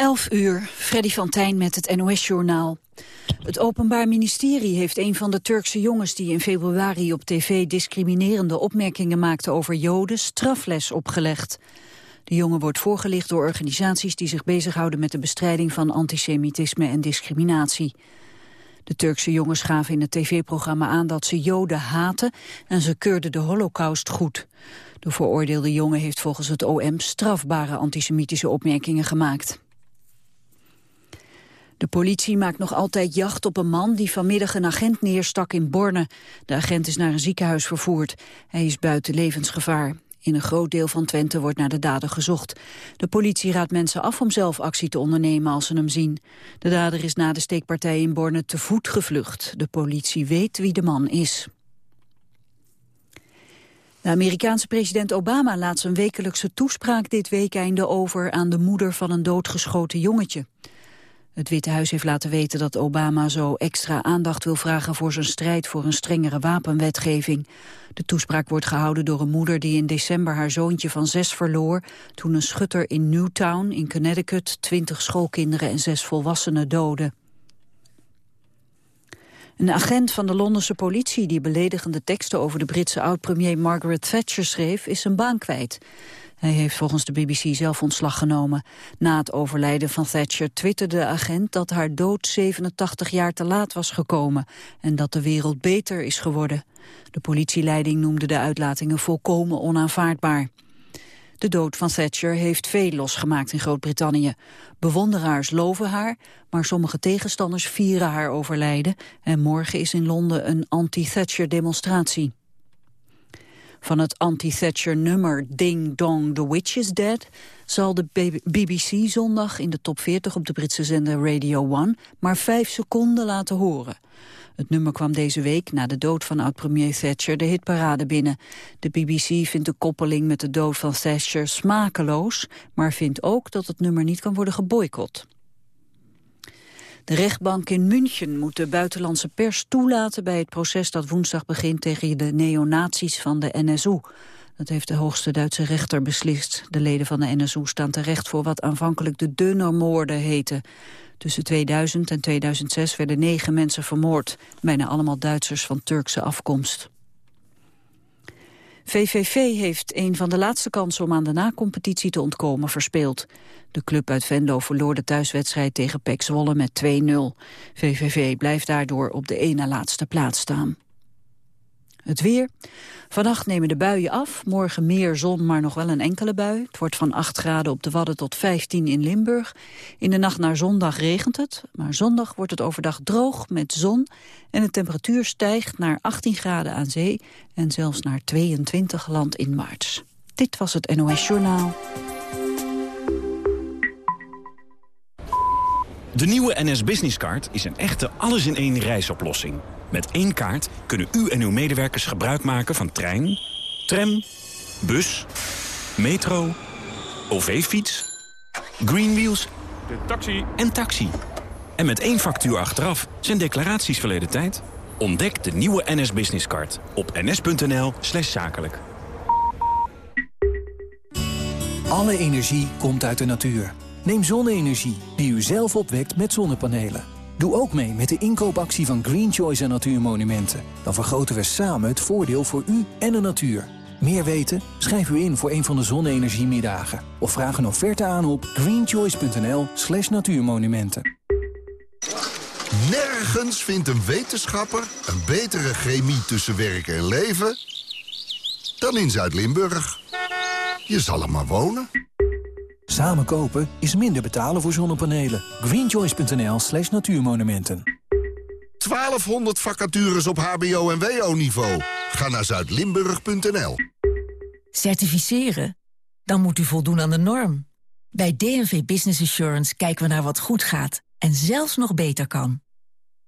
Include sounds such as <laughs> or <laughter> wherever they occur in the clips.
11 uur, Freddy van Tijn met het NOS-journaal. Het Openbaar Ministerie heeft een van de Turkse jongens... die in februari op tv discriminerende opmerkingen maakte over Joden... strafles opgelegd. De jongen wordt voorgelicht door organisaties die zich bezighouden... met de bestrijding van antisemitisme en discriminatie. De Turkse jongens gaven in het tv-programma aan dat ze Joden haten... en ze keurden de holocaust goed. De veroordeelde jongen heeft volgens het OM strafbare antisemitische opmerkingen gemaakt. De politie maakt nog altijd jacht op een man die vanmiddag een agent neerstak in Borne. De agent is naar een ziekenhuis vervoerd. Hij is buiten levensgevaar. In een groot deel van Twente wordt naar de dader gezocht. De politie raadt mensen af om zelf actie te ondernemen als ze hem zien. De dader is na de steekpartij in Borne te voet gevlucht. De politie weet wie de man is. De Amerikaanse president Obama laat zijn wekelijkse toespraak dit weekende over aan de moeder van een doodgeschoten jongetje. Het Witte Huis heeft laten weten dat Obama zo extra aandacht wil vragen voor zijn strijd voor een strengere wapenwetgeving. De toespraak wordt gehouden door een moeder die in december haar zoontje van zes verloor toen een schutter in Newtown in Connecticut twintig schoolkinderen en zes volwassenen doodde. Een agent van de Londense politie die beledigende teksten over de Britse oud-premier Margaret Thatcher schreef, is zijn baan kwijt. Hij heeft volgens de BBC zelf ontslag genomen. Na het overlijden van Thatcher twitterde de agent dat haar dood 87 jaar te laat was gekomen en dat de wereld beter is geworden. De politieleiding noemde de uitlatingen volkomen onaanvaardbaar. De dood van Thatcher heeft veel losgemaakt in Groot-Brittannië. Bewonderaars loven haar, maar sommige tegenstanders vieren haar overlijden... en morgen is in Londen een anti-Thatcher-demonstratie. Van het anti-Thatcher-nummer Ding Dong The Witch is Dead... zal de BBC zondag in de top 40 op de Britse zender Radio 1... maar vijf seconden laten horen. Het nummer kwam deze week na de dood van oud-premier Thatcher de hitparade binnen. De BBC vindt de koppeling met de dood van Thatcher smakeloos... maar vindt ook dat het nummer niet kan worden geboycott. De rechtbank in München moet de buitenlandse pers toelaten bij het proces dat woensdag begint tegen de neonazies van de NSU. Dat heeft de hoogste Duitse rechter beslist. De leden van de NSU staan terecht voor wat aanvankelijk de Dönermoorden heten. Tussen 2000 en 2006 werden negen mensen vermoord, bijna allemaal Duitsers van Turkse afkomst. VVV heeft een van de laatste kansen om aan de na-competitie te ontkomen verspeeld. De club uit Venlo verloor de thuiswedstrijd tegen PEC Zwolle met 2-0. VVV blijft daardoor op de ene laatste plaats staan. Het weer. Vannacht nemen de buien af. Morgen meer zon, maar nog wel een enkele bui. Het wordt van 8 graden op de Wadden tot 15 in Limburg. In de nacht naar zondag regent het. Maar zondag wordt het overdag droog met zon. En de temperatuur stijgt naar 18 graden aan zee. En zelfs naar 22 land in maart. Dit was het NOS Journaal. De nieuwe NS Business Card is een echte alles-in-één reisoplossing. Met één kaart kunnen u en uw medewerkers gebruik maken van trein, tram, bus, metro, OV-fiets, Greenwheels de taxi. en taxi. En met één factuur achteraf zijn declaraties verleden tijd. Ontdek de nieuwe NS Business Card op ns.nl slash zakelijk. Alle energie komt uit de natuur. Neem zonne-energie die u zelf opwekt met zonnepanelen. Doe ook mee met de inkoopactie van Green Choice en Natuurmonumenten. Dan vergroten we samen het voordeel voor u en de natuur. Meer weten? Schrijf u in voor een van de zonne-energiemiddagen. Of vraag een offerte aan op greenchoice.nl slash natuurmonumenten. Nergens vindt een wetenschapper een betere chemie tussen werk en leven... dan in Zuid-Limburg. Je zal er maar wonen. Samen kopen is minder betalen voor zonnepanelen. greenchoice.nl slash natuurmonumenten. 1200 vacatures op hbo- en wo-niveau. Ga naar zuidlimburg.nl. Certificeren? Dan moet u voldoen aan de norm. Bij DNV Business Assurance kijken we naar wat goed gaat en zelfs nog beter kan.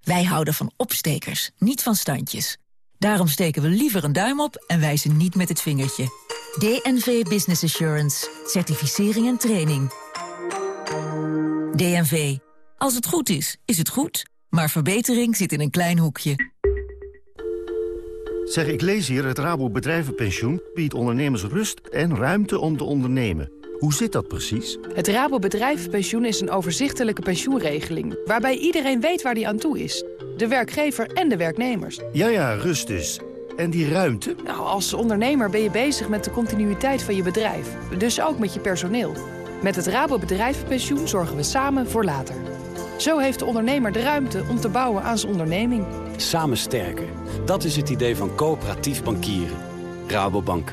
Wij houden van opstekers, niet van standjes. Daarom steken we liever een duim op en wijzen niet met het vingertje. DNV Business Assurance. Certificering en training. DNV. Als het goed is, is het goed. Maar verbetering zit in een klein hoekje. Zeg, ik lees hier, het Rabo Bedrijvenpensioen biedt ondernemers rust en ruimte om te ondernemen. Hoe zit dat precies? Het Rabo Bedrijvenpensioen is een overzichtelijke pensioenregeling... waarbij iedereen weet waar die aan toe is. De werkgever en de werknemers. Ja, ja, rust dus. En die ruimte? Nou, als ondernemer ben je bezig met de continuïteit van je bedrijf. Dus ook met je personeel. Met het Rabo Bedrijvenpensioen zorgen we samen voor later. Zo heeft de ondernemer de ruimte om te bouwen aan zijn onderneming. Samen sterker. Dat is het idee van coöperatief bankieren. Rabobank.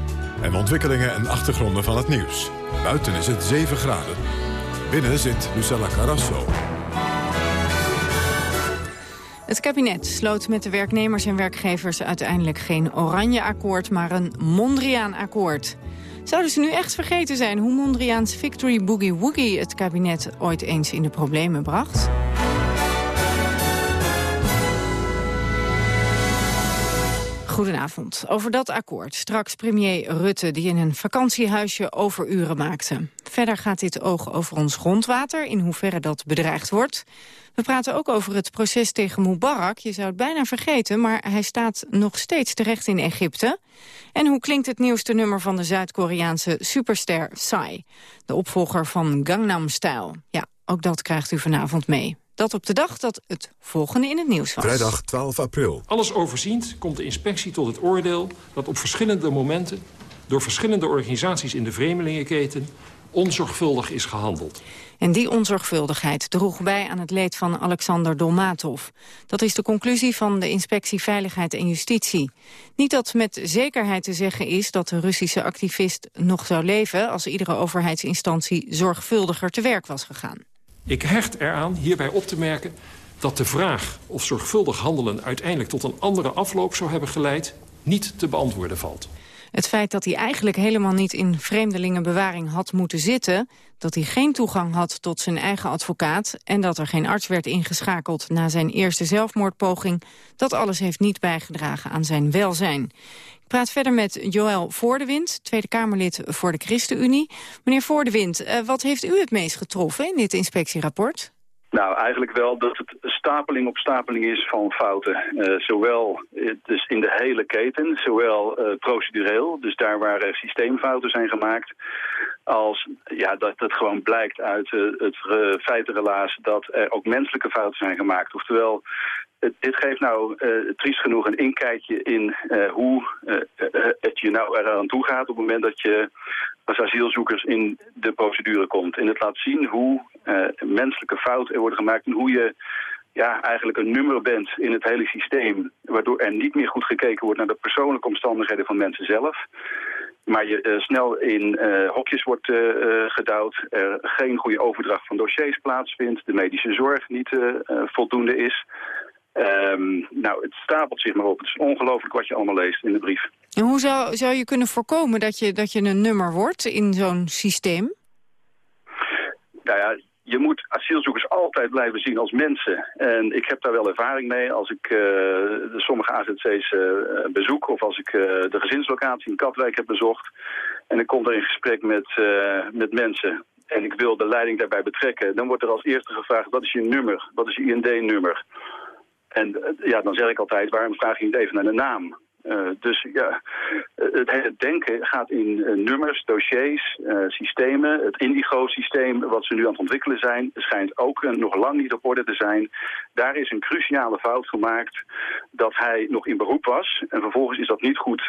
En ontwikkelingen en achtergronden van het nieuws. Buiten is het 7 graden. Binnen zit Lucella Carrasso. Het kabinet sloot met de werknemers en werkgevers uiteindelijk geen oranje akkoord, maar een Mondriaan-akkoord. Zouden ze nu echt vergeten zijn hoe Mondriaans Victory Boogie Woogie het kabinet ooit eens in de problemen bracht? Goedenavond. Over dat akkoord. Straks premier Rutte die in een vakantiehuisje overuren maakte. Verder gaat dit oog over ons grondwater, in hoeverre dat bedreigd wordt. We praten ook over het proces tegen Mubarak. Je zou het bijna vergeten, maar hij staat nog steeds terecht in Egypte. En hoe klinkt het nieuwste nummer van de Zuid-Koreaanse superster Psy? De opvolger van Gangnam Style. Ja, ook dat krijgt u vanavond mee. Dat op de dag dat het volgende in het nieuws was. Vrijdag 12 april. Alles overziend komt de inspectie tot het oordeel dat op verschillende momenten... door verschillende organisaties in de vreemdelingenketen onzorgvuldig is gehandeld. En die onzorgvuldigheid droeg bij aan het leed van Alexander Dolmatov. Dat is de conclusie van de Inspectie Veiligheid en Justitie. Niet dat met zekerheid te zeggen is dat de Russische activist nog zou leven... als iedere overheidsinstantie zorgvuldiger te werk was gegaan. Ik hecht eraan hierbij op te merken dat de vraag of zorgvuldig handelen uiteindelijk tot een andere afloop zou hebben geleid, niet te beantwoorden valt. Het feit dat hij eigenlijk helemaal niet in vreemdelingenbewaring had moeten zitten... dat hij geen toegang had tot zijn eigen advocaat... en dat er geen arts werd ingeschakeld na zijn eerste zelfmoordpoging... dat alles heeft niet bijgedragen aan zijn welzijn. Praat verder met Joël Voordewind, Tweede Kamerlid voor de ChristenUnie. Meneer Voordewind, uh, wat heeft u het meest getroffen in dit inspectierapport? Nou, eigenlijk wel dat het stapeling op stapeling is van fouten. Uh, zowel dus in de hele keten, zowel procedureel, dus daar waar systeemfouten zijn gemaakt, als ja, dat het gewoon blijkt uit het feitenrelaas dat er ook menselijke fouten zijn gemaakt. Oftewel, dit geeft nou triest genoeg een inkijkje in hoe het je nou eraan toe gaat op het moment dat je als asielzoekers in de procedure komt. En het laat zien hoe menselijke fouten worden gemaakt en hoe je ja, eigenlijk een nummer bent in het hele systeem, waardoor er niet meer goed gekeken wordt naar de persoonlijke omstandigheden van mensen zelf. Maar je snel in hokjes wordt gedouwd, er geen goede overdracht van dossiers plaatsvindt, de medische zorg niet voldoende is. Um, nou, het stapelt zich maar op. Het is ongelooflijk wat je allemaal leest in de brief. En hoe zou, zou je kunnen voorkomen dat je, dat je een nummer wordt in zo'n systeem? Nou ja, je moet asielzoekers altijd blijven zien als mensen. En ik heb daar wel ervaring mee als ik uh, de sommige AZC's uh, bezoek... of als ik uh, de gezinslocatie in Katwijk heb bezocht... en ik kom er in gesprek met, met mensen... en ik wil de leiding daarbij betrekken... dan wordt er als eerste gevraagd, wat is je nummer? Wat is je IND-nummer? En ja, dan zeg ik altijd, waarom vraag je niet even naar de naam? Uh, dus ja, het denken gaat in uh, nummers, dossiers, uh, systemen. Het Indigo-systeem wat ze nu aan het ontwikkelen zijn... schijnt ook nog lang niet op orde te zijn. Daar is een cruciale fout gemaakt dat hij nog in beroep was. En vervolgens is dat niet goed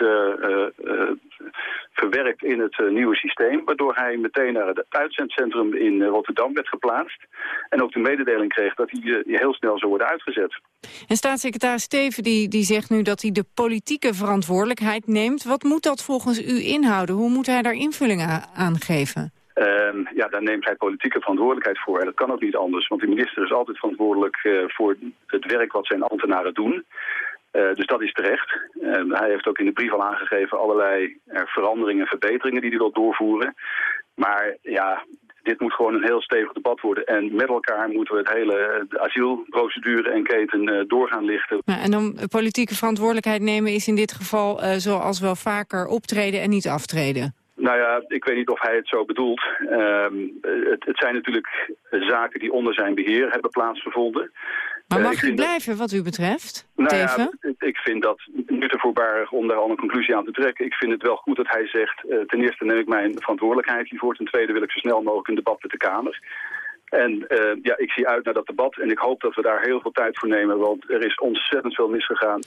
verwerkt in het nieuwe systeem... waardoor hij meteen naar het uitzendcentrum in Rotterdam werd geplaatst. En ook de mededeling kreeg dat hij heel snel zou worden uitgezet. En staatssecretaris Steven die, die zegt nu dat hij de verantwoordelijkheid neemt. Wat moet dat volgens u inhouden? Hoe moet hij daar invulling aan geven? Ehm, ja, daar neemt hij politieke verantwoordelijkheid voor. Dat kan ook niet anders, want de minister is altijd verantwoordelijk uh, voor het werk wat zijn ambtenaren doen. Uh, dus dat is terecht. Uh, hij heeft ook in de brief al aangegeven allerlei veranderingen en verbeteringen die hij wil doorvoeren. Maar ja, dit moet gewoon een heel stevig debat worden. En met elkaar moeten we het hele asielprocedure en keten uh, doorgaan lichten. en dan politieke verantwoordelijkheid nemen is in dit geval uh, zoals wel vaker optreden en niet aftreden. Nou ja, ik weet niet of hij het zo bedoelt. Um, het, het, zijn natuurlijk zaken die onder zijn beheer hebben plaatsgevonden. Maar mag uh, u blijven wat u betreft? Nou ja, ik vind dat nu te voorbarig om daar al een conclusie aan te trekken. Ik vind het wel goed dat hij zegt, uh, ten eerste neem ik mijn verantwoordelijkheid hiervoor. Ten tweede wil ik zo snel mogelijk een debat met de Kamer. En uh, ja, ik zie uit naar dat debat en ik hoop dat we daar heel veel tijd voor nemen, want er is ontzettend veel misgegaan.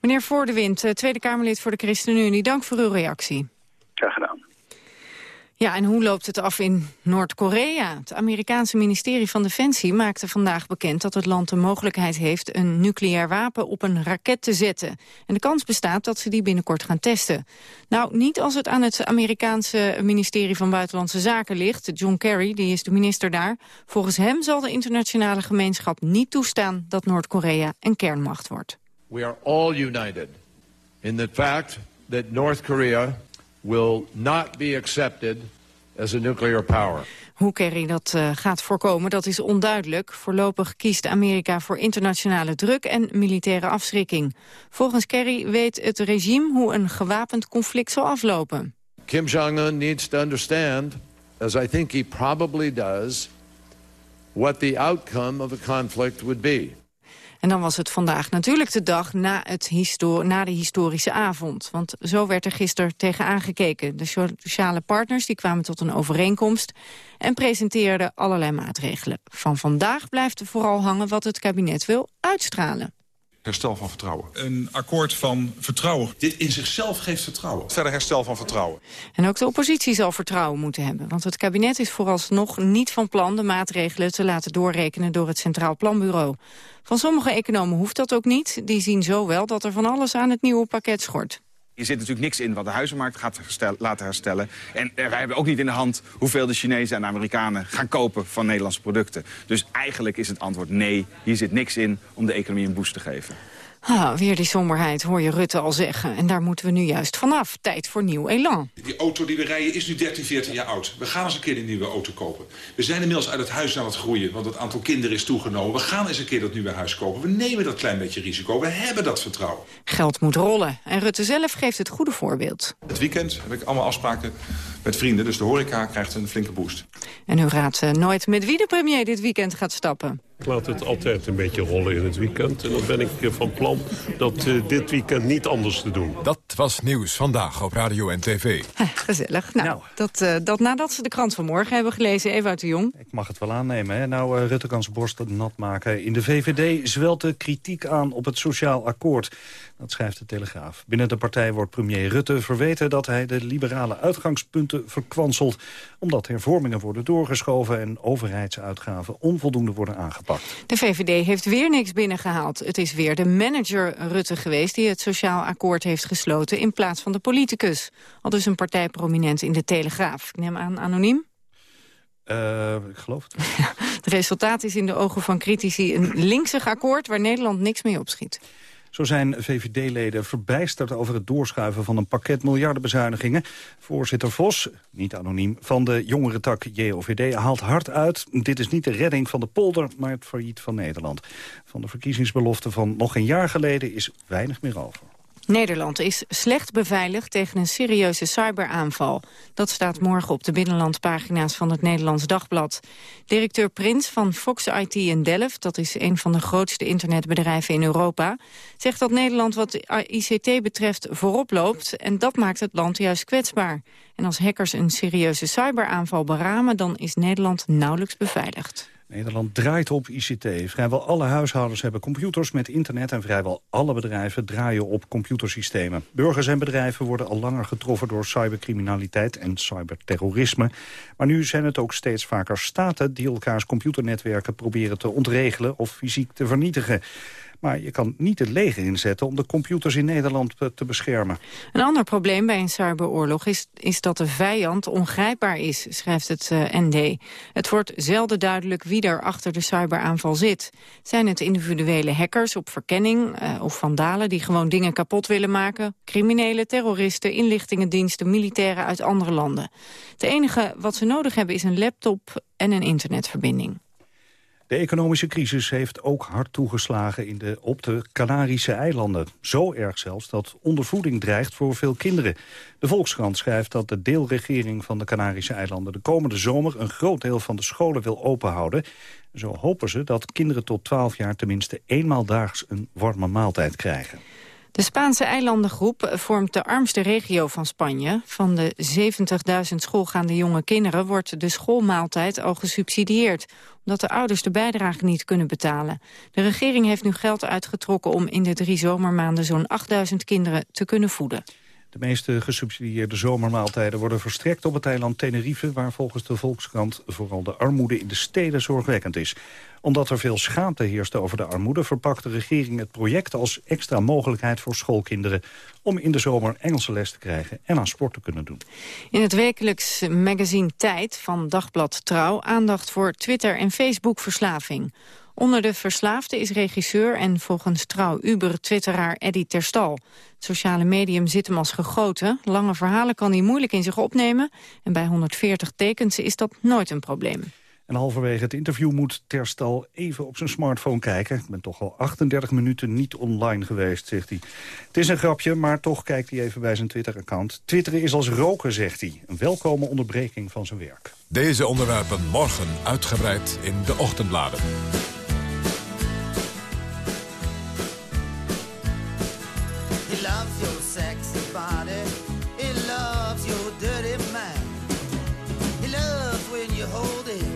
Meneer Voor de Wind, Tweede Kamerlid voor de ChristenUnie, dank voor uw reactie. Graag gedaan. Ja, en hoe loopt het af in Noord-Korea? Het Amerikaanse ministerie van Defensie maakte vandaag bekend dat het land de mogelijkheid heeft een nucleair wapen op een raket te zetten. En de kans bestaat dat ze die binnenkort gaan testen. Nou, niet als het aan het Amerikaanse ministerie van Buitenlandse Zaken ligt. John Kerry, die is de minister daar. Volgens hem zal de internationale gemeenschap niet toestaan dat Noord-Korea een kernmacht wordt. We are all united in the fact that North Korea will not be accepted as a nuclear power. Hoe Kerry dat uh, gaat voorkomen, dat is onduidelijk. Voorlopig kiest Amerika voor internationale druk en militaire afschrikking. Volgens Kerry weet het regime hoe een gewapend conflict zal aflopen. Kim Jong-un needs to understand, as I think he probably does, what the outcome of a conflict would be. En dan was het vandaag natuurlijk de dag na, het na de historische avond. Want zo werd er gisteren tegen aangekeken. De sociale partners die kwamen tot een overeenkomst en presenteerden allerlei maatregelen. Van vandaag blijft er vooral hangen wat het kabinet wil uitstralen herstel van vertrouwen. Een akkoord van vertrouwen. Dit in zichzelf geeft vertrouwen. Verder herstel van vertrouwen. En ook de oppositie zal vertrouwen moeten hebben. Want het kabinet is vooralsnog niet van plan de maatregelen te laten doorrekenen door het Centraal Planbureau. Van sommige economen hoeft dat ook niet. Die zien zo wel dat er van alles aan het nieuwe pakket schort. Je zit natuurlijk niks in wat de huizenmarkt gaat laten herstellen. En wij hebben ook niet in de hand hoeveel de Chinezen en Amerikanen gaan kopen van Nederlandse producten. Dus eigenlijk is het antwoord nee, hier zit niks in om de economie een boost te geven. Ah, weer die somberheid, hoor je Rutte al zeggen. En daar moeten we nu juist vanaf. Tijd voor nieuw elan. Die auto die we rijden is nu 13, 14 jaar oud. We gaan eens een keer een nieuwe auto kopen. We zijn inmiddels uit het huis aan het groeien, want het aantal kinderen is toegenomen. We gaan eens een keer dat nieuwe huis kopen. We nemen dat klein beetje risico. We hebben dat vertrouwen. Geld moet rollen. En Rutte zelf geeft het goede voorbeeld. Het weekend heb ik allemaal afspraken met vrienden. Dus de horeca krijgt een flinke boost. En u raadt uh, nooit met wie de premier dit weekend gaat stappen. Ik laat het altijd een beetje rollen in het weekend. En dan ben ik van plan dat uh, dit weekend niet anders te doen. Dat was Nieuws Vandaag op Radio en TV. gezellig. Nou, nou. Dat, uh, dat nadat ze de krant van morgen hebben gelezen, Ewout de Jong. Ik mag het wel aannemen. Hè? Nou, uh, Rutte kan zijn borst nat maken. In de VVD zwelt de kritiek aan op het sociaal akkoord. Dat schrijft de Telegraaf. Binnen de partij wordt premier Rutte verweten dat hij de liberale uitgangspunten verkwanselt. Omdat hervormingen worden doorgeschoven en overheidsuitgaven onvoldoende worden aangepakt. De VVD heeft weer niks binnengehaald. Het is weer de manager Rutte geweest die het sociaal akkoord heeft gesloten in plaats van de politicus. Al dus een partijprominent in de Telegraaf. Ik neem aan anoniem. Uh, ik geloof het. <laughs> het resultaat is in de ogen van critici een linksig akkoord waar Nederland niks mee opschiet. Zo zijn VVD-leden verbijsterd over het doorschuiven van een pakket miljardenbezuinigingen. Voorzitter Vos, niet anoniem, van de jongere tak JOVD haalt hard uit. Dit is niet de redding van de polder, maar het failliet van Nederland. Van de verkiezingsbelofte van nog een jaar geleden is weinig meer over. Nederland is slecht beveiligd tegen een serieuze cyberaanval. Dat staat morgen op de binnenlandpagina's van het Nederlands Dagblad. Directeur Prins van Fox IT in Delft, dat is een van de grootste internetbedrijven in Europa, zegt dat Nederland wat ICT betreft voorop loopt en dat maakt het land juist kwetsbaar. En als hackers een serieuze cyberaanval beramen, dan is Nederland nauwelijks beveiligd. Nederland draait op ICT. Vrijwel alle huishoudens hebben computers met internet... en vrijwel alle bedrijven draaien op computersystemen. Burgers en bedrijven worden al langer getroffen door cybercriminaliteit en cyberterrorisme. Maar nu zijn het ook steeds vaker staten die elkaars computernetwerken proberen te ontregelen of fysiek te vernietigen. Maar je kan niet het leger inzetten om de computers in Nederland te beschermen. Een ander probleem bij een cyberoorlog is, is dat de vijand ongrijpbaar is, schrijft het eh, ND. Het wordt zelden duidelijk wie er achter de cyberaanval zit. Zijn het individuele hackers op verkenning uh, of vandalen die gewoon dingen kapot willen maken? Criminelen, terroristen, inlichtingendiensten, militairen uit andere landen. Het enige wat ze nodig hebben is een laptop en een internetverbinding. De economische crisis heeft ook hard toegeslagen in de, op de Canarische eilanden. Zo erg zelfs dat ondervoeding dreigt voor veel kinderen. De Volkskrant schrijft dat de deelregering van de Canarische eilanden... de komende zomer een groot deel van de scholen wil openhouden. Zo hopen ze dat kinderen tot 12 jaar tenminste eenmaal daags een warme maaltijd krijgen. De Spaanse eilandengroep vormt de armste regio van Spanje. Van de 70.000 schoolgaande jonge kinderen wordt de schoolmaaltijd al gesubsidieerd, omdat de ouders de bijdrage niet kunnen betalen. De regering heeft nu geld uitgetrokken om in de drie zomermaanden zo'n 8.000 kinderen te kunnen voeden. De meeste gesubsidieerde zomermaaltijden worden verstrekt op het eiland Tenerife... waar volgens de Volkskrant vooral de armoede in de steden zorgwekkend is. Omdat er veel schaamte heerst over de armoede... verpakt de regering het project als extra mogelijkheid voor schoolkinderen... om in de zomer Engelse les te krijgen en aan sport te kunnen doen. In het wekelijks magazine Tijd van Dagblad Trouw... aandacht voor Twitter- en Facebook-verslaving. Onder de verslaafden is regisseur en volgens trouw Uber-twitteraar Eddie Terstal. Het sociale medium zit hem als gegoten. Lange verhalen kan hij moeilijk in zich opnemen. En bij 140 tekens is dat nooit een probleem. En halverwege het interview moet Terstal even op zijn smartphone kijken. Ik ben toch al 38 minuten niet online geweest, zegt hij. Het is een grapje, maar toch kijkt hij even bij zijn Twitter-account. Twitteren is als roken, zegt hij. Een welkome onderbreking van zijn werk. Deze onderwerpen morgen uitgebreid in de ochtendbladen. you hold it.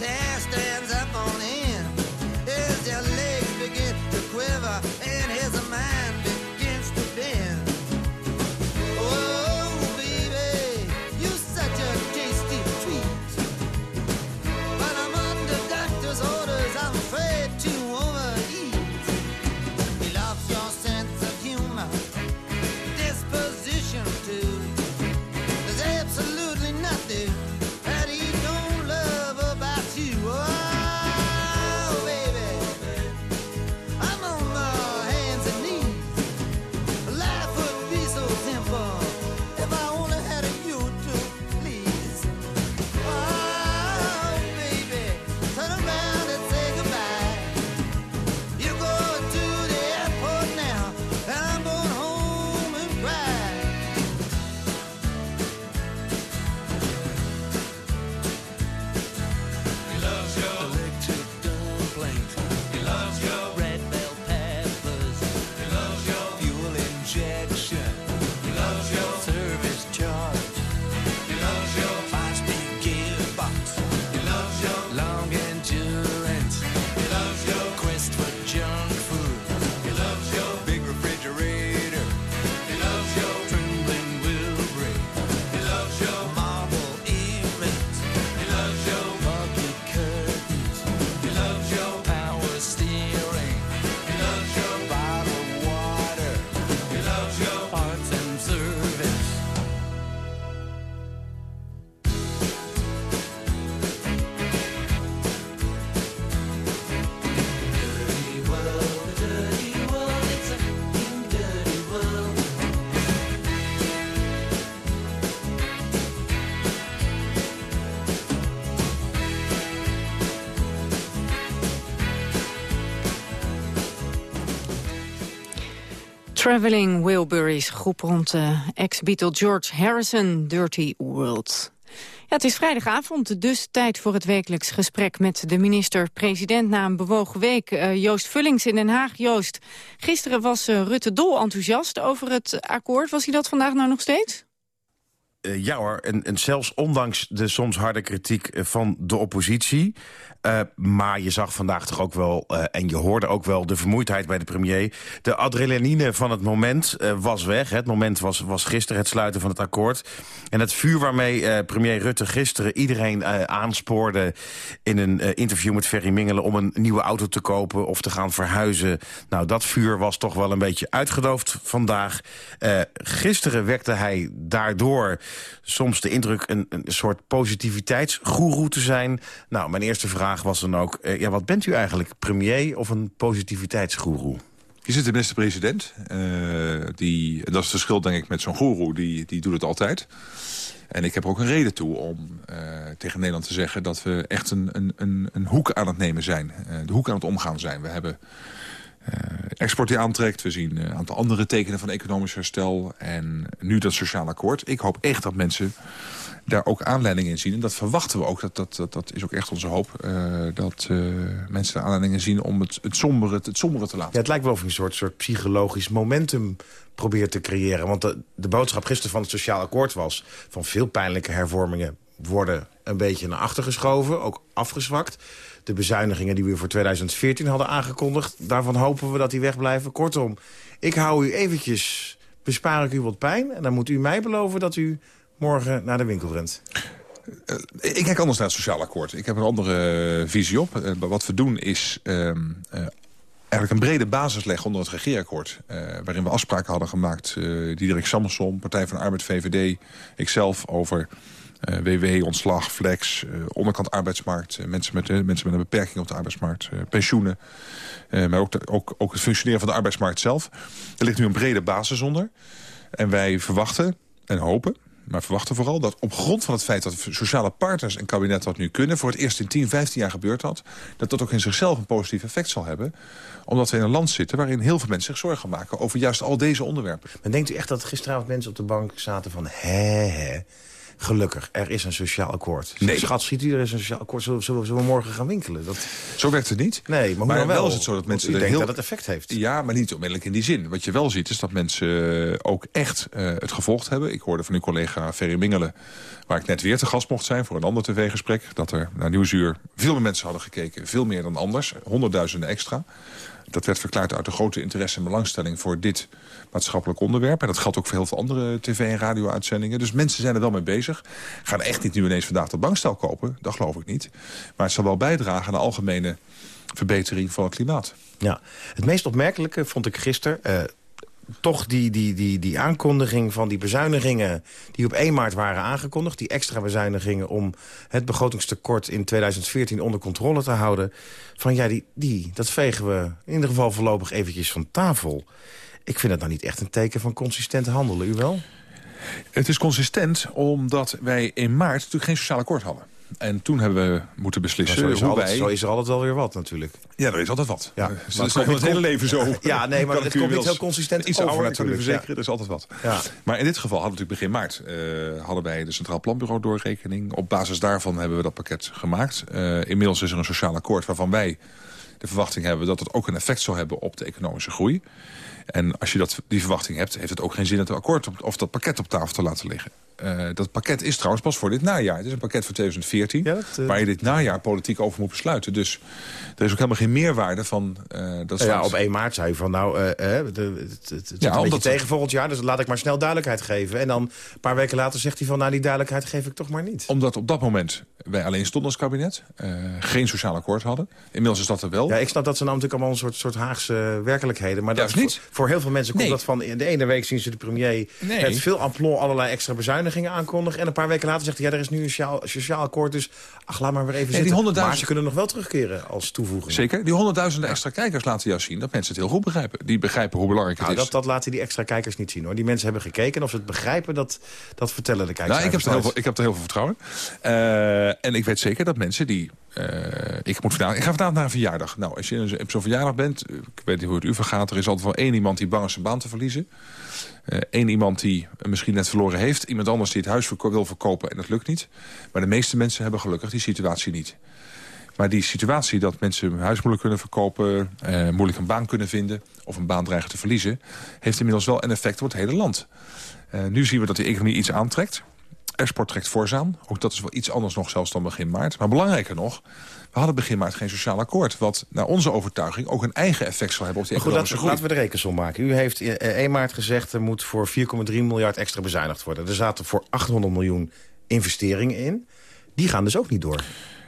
says Traveling Wilburys, groep rond uh, ex-Beatle George Harrison, Dirty World. Ja, het is vrijdagavond, dus tijd voor het wekelijks gesprek met de minister-president na een bewogen week. Uh, Joost Vullings in Den Haag. Joost, gisteren was uh, Rutte dol enthousiast over het akkoord. Was hij dat vandaag nou nog steeds? Ja hoor, en, en, zelfs ondanks de soms harde kritiek van de oppositie... Uh, maar je zag vandaag toch ook wel, uh, en je hoorde ook wel de vermoeidheid bij de premier. De adrenaline van het moment uh, was weg. Het moment was, was gisteren het sluiten van het akkoord. En het vuur waarmee premier Rutte gisteren iedereen aanspoorde... in een interview met Ferry Mingelen om een nieuwe auto te kopen... of te gaan verhuizen. Nou, dat vuur was toch wel een beetje uitgedoofd vandaag. gisteren wekte hij daardoor soms de indruk... een, een soort positiviteitsgoeroe te zijn. Nou, mijn eerste vraag was dan ook... Uh, ja, wat bent u eigenlijk, premier of een positiviteitsgoeroe? Je zit de minister-president. Uh, die, dat is het verschil denk ik met zo'n goeroe. Die, die doet het altijd. En ik heb ook een reden toe om uh, tegen Nederland te zeggen... dat we echt een, een, een, een hoek aan het nemen zijn. De hoek aan het omgaan zijn. We hebben export die aantrekt. We zien een aantal andere tekenen van economisch herstel. En nu dat sociaal akkoord. Ik hoop echt dat mensen daar ook aanleiding in zien. En dat verwachten we ook. Dat, dat, dat, dat is ook echt onze hoop. Uh, dat uh, mensen aanleidingen zien om het, het, sombere, het, sombere te laten. Ja, het lijkt wel of een soort, soort psychologisch momentum probeert te creëren. Want de, de boodschap gisteren van het Sociaal Akkoord was... van veel pijnlijke hervormingen worden een beetje naar achter geschoven. Ook afgezwakt. De bezuinigingen die we voor 2014 hadden aangekondigd... daarvan hopen we dat die wegblijven. Kortom, ik hou u eventjes... bespaar ik u wat pijn. En dan moet u mij beloven dat u morgen naar de winkel rent? Uh, ik kijk anders naar het sociaal akkoord. Ik heb een andere visie op. Uh, wat we doen is uh, eigenlijk een brede basis leggen onder het regeerakkoord. waarin we afspraken hadden gemaakt. Diederik Samson, Partij van de Arbeid, VVD, ikzelf over... WW, ontslag, flex, onderkant arbeidsmarkt... mensen, met, mensen met een beperking op de arbeidsmarkt, pensioenen... maar ook, ook, ook het functioneren van de arbeidsmarkt zelf. Er ligt nu een brede basis onder. En wij verwachten en hopen maar verwachten vooral dat op grond van het feit dat sociale partners en kabinet dat nu kunnen... voor het eerst in 10, 15 jaar gebeurd had... dat dat ook in zichzelf een positief effect zal hebben. Omdat we in een land zitten waarin heel veel mensen zich zorgen maken... over juist al deze onderwerpen. Maar denkt u echt dat gisteravond mensen op de bank zaten van... hè, hè, gelukkig, er is een sociaal akkoord. Nee. Schat, ziet u, er is een sociaal akkoord. Zullen, zullen, zullen we morgen gaan winkelen? Dat... Zo werkt het niet. Nee, maar, maar wel? wel is het zo dat mensen... Heel... dat het effect heeft. Ja, maar niet onmiddellijk in die zin. Wat je wel ziet is dat mensen ook echt uh, het gevolgd hebben. Ik hoorde van uw collega Ferry Mingelen... waar ik net weer te gast mocht zijn voor een ander tv-gesprek... dat er naar Nieuwsuur veel meer mensen hadden gekeken. Veel meer dan anders. Honderdduizenden extra. Dat werd verklaard uit de grote interesse en belangstelling voor dit maatschappelijk onderwerp. En dat geldt ook voor heel veel andere tv- en radio-uitzendingen. Dus mensen zijn er wel mee bezig. Gaan echt niet nu ineens vandaag dat bankstel kopen. Dat geloof ik niet. Maar het zal wel bijdragen aan de algemene verbetering van het klimaat. Ja, het meest opmerkelijke vond ik gisteren... Uh, toch die, die, die, die aankondiging van die bezuinigingen... die op 1 maart waren aangekondigd. Die extra bezuinigingen om het begrotingstekort in 2014 onder controle te houden. Van ja, die, die, dat vegen we in ieder geval voorlopig eventjes van tafel. Ik vind het nou niet echt een teken van consistent handelen. U wel? Het is consistent omdat wij in maart natuurlijk geen sociaal akkoord hadden. En toen hebben we moeten beslissen zo is, hoe altijd, wij... zo is er altijd wel weer wat natuurlijk. Ja, er is altijd wat. Ja, dus dat is nog het hele leven zo. Ja, nee, maar het komt niet heel consistent iets over ouder natuurlijk. verzekeren, ja. er is altijd wat. Ja. Maar in dit geval hadden we natuurlijk begin maart... Uh, hadden wij de Centraal Planbureau doorrekening. Op basis daarvan hebben we dat pakket gemaakt. Uh, inmiddels is er een sociaal akkoord waarvan wij de verwachting hebben... dat het ook een effect zal hebben op de economische groei. En als je dat, die verwachting hebt, heeft het ook geen zin... het akkoord op, of dat pakket op tafel te laten liggen. Uh, dat pakket is trouwens pas voor dit najaar. Het is een pakket voor 2014, ja, dat, uh... waar je dit najaar politiek over moet besluiten. Dus er is ook helemaal geen meerwaarde van... Uh, dat ja, op 1 maart zei je van nou, het, het, ja, een beetje tegen volgend jaar... dus laat ik maar snel duidelijkheid geven. En dan een paar weken later zegt hij van... nou, die duidelijkheid geef ik toch maar niet. Omdat op dat moment wij alleen stonden als kabinet. geen sociaal akkoord hadden. Inmiddels is dat er wel. Ja, ik snap dat ze nou natuurlijk allemaal een soort, soort Haagse werkelijkheden. Maar dat is niet. Voor, voor, heel veel mensen komt nee. dat van... de ene week zien ze de premier nee. met veel aplomb allerlei extra bezuinigingen aankondigen... en een paar weken later zegt hij, ja, er is nu een sociaal, sociaal akkoord... dus ach, laat maar weer even nee, zitten. Die maar ze kunnen nog wel terugkeren als toevoeging. Zeker. Die honderdduizenden extra kijkers laten jou zien... dat mensen het heel goed begrijpen. Die begrijpen hoe belangrijk het nou, is. Dat, dat laten die extra kijkers niet zien, hoor. Die mensen hebben gekeken en of ze het begrijpen, dat, dat vertellen de kijkers. Nou, ik, heb er heel veel, ik heb er heel veel vertrouwen. Uh, en ik weet zeker dat mensen die... Uh, ik ik, moet vandaag, ik ga vandaag naar een verjaardag. Nou, als je op zo'n verjaardag bent, ik weet niet hoe het u vergaat... er is altijd wel één iemand die bang is zijn baan te verliezen. Eén iemand die misschien net verloren heeft. Iemand anders die het huis wil verkopen en dat lukt niet. Maar de meeste mensen hebben gelukkig die situatie niet. Maar die situatie dat mensen hun huis moeilijk kunnen verkopen... Eh, moeilijk een baan kunnen vinden of een baan dreigen te verliezen... heeft inmiddels wel een effect op het hele land. Uh, nu zien we dat de economie iets aantrekt. Export trekt fors aan. Ook dat is wel iets anders nog zelfs dan begin maart. Maar belangrijker nog, we hadden begin maart geen sociaal akkoord. Wat naar onze overtuiging ook een eigen effect zal hebben op de goed, economische groei. Laten we de rekensom maken. U heeft in 1 maart gezegd er moet voor 4,3 miljard extra bezuinigd worden. Er zaten voor 800 miljoen investeringen in. Die gaan dus ook niet door.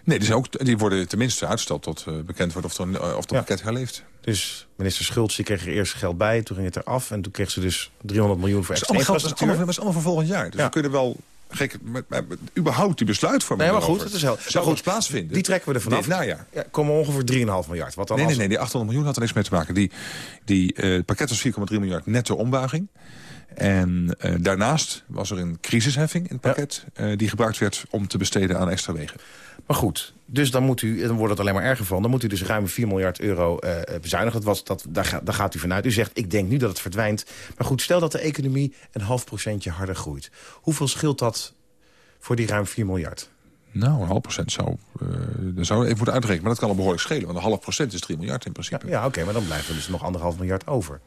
Nee, die, zijn ook, die worden tenminste uitgesteld tot uh, bekend wordt of, er, uh, of ja. pakket herleeft. Dus minister Schultz die kreeg er eerst geld bij, toen ging het eraf... en toen kreeg ze dus 300 miljoen voor extra. Dat is allemaal, allemaal voor volgend jaar. Dus ja. we kunnen wel gek, maar, maar, überhaupt die besluitvorming Nee, maar goed, het is heel, zou goed plaatsvinden. Die trekken we er vanaf. Nou ja. ja komen ongeveer 3,5 miljard. Wat dan nee, als... nee, nee, die 800 miljoen had er niks mee te maken. Die, die uh, pakket was 4,3 miljard netto ombuiging. En uh, daarnaast was er een crisisheffing in het pakket... Ja. Uh, die gebruikt werd om te besteden aan extra wegen. Maar goed, dus dan, moet u, dan wordt het alleen maar erger van. Dan moet u dus ruim 4 miljard euro uh, bezuinigen. Dat was, dat, daar, daar gaat u vanuit. U zegt, ik denk nu dat het verdwijnt. Maar goed, stel dat de economie een half procentje harder groeit. Hoeveel scheelt dat voor die ruim 4 miljard? Nou, een half procent zou, uh, dan zou even moeten uitrekenen. Maar dat kan al behoorlijk schelen. Want een half procent is 3 miljard in principe. Ja, ja oké, okay, maar dan blijft er dus nog anderhalf miljard over.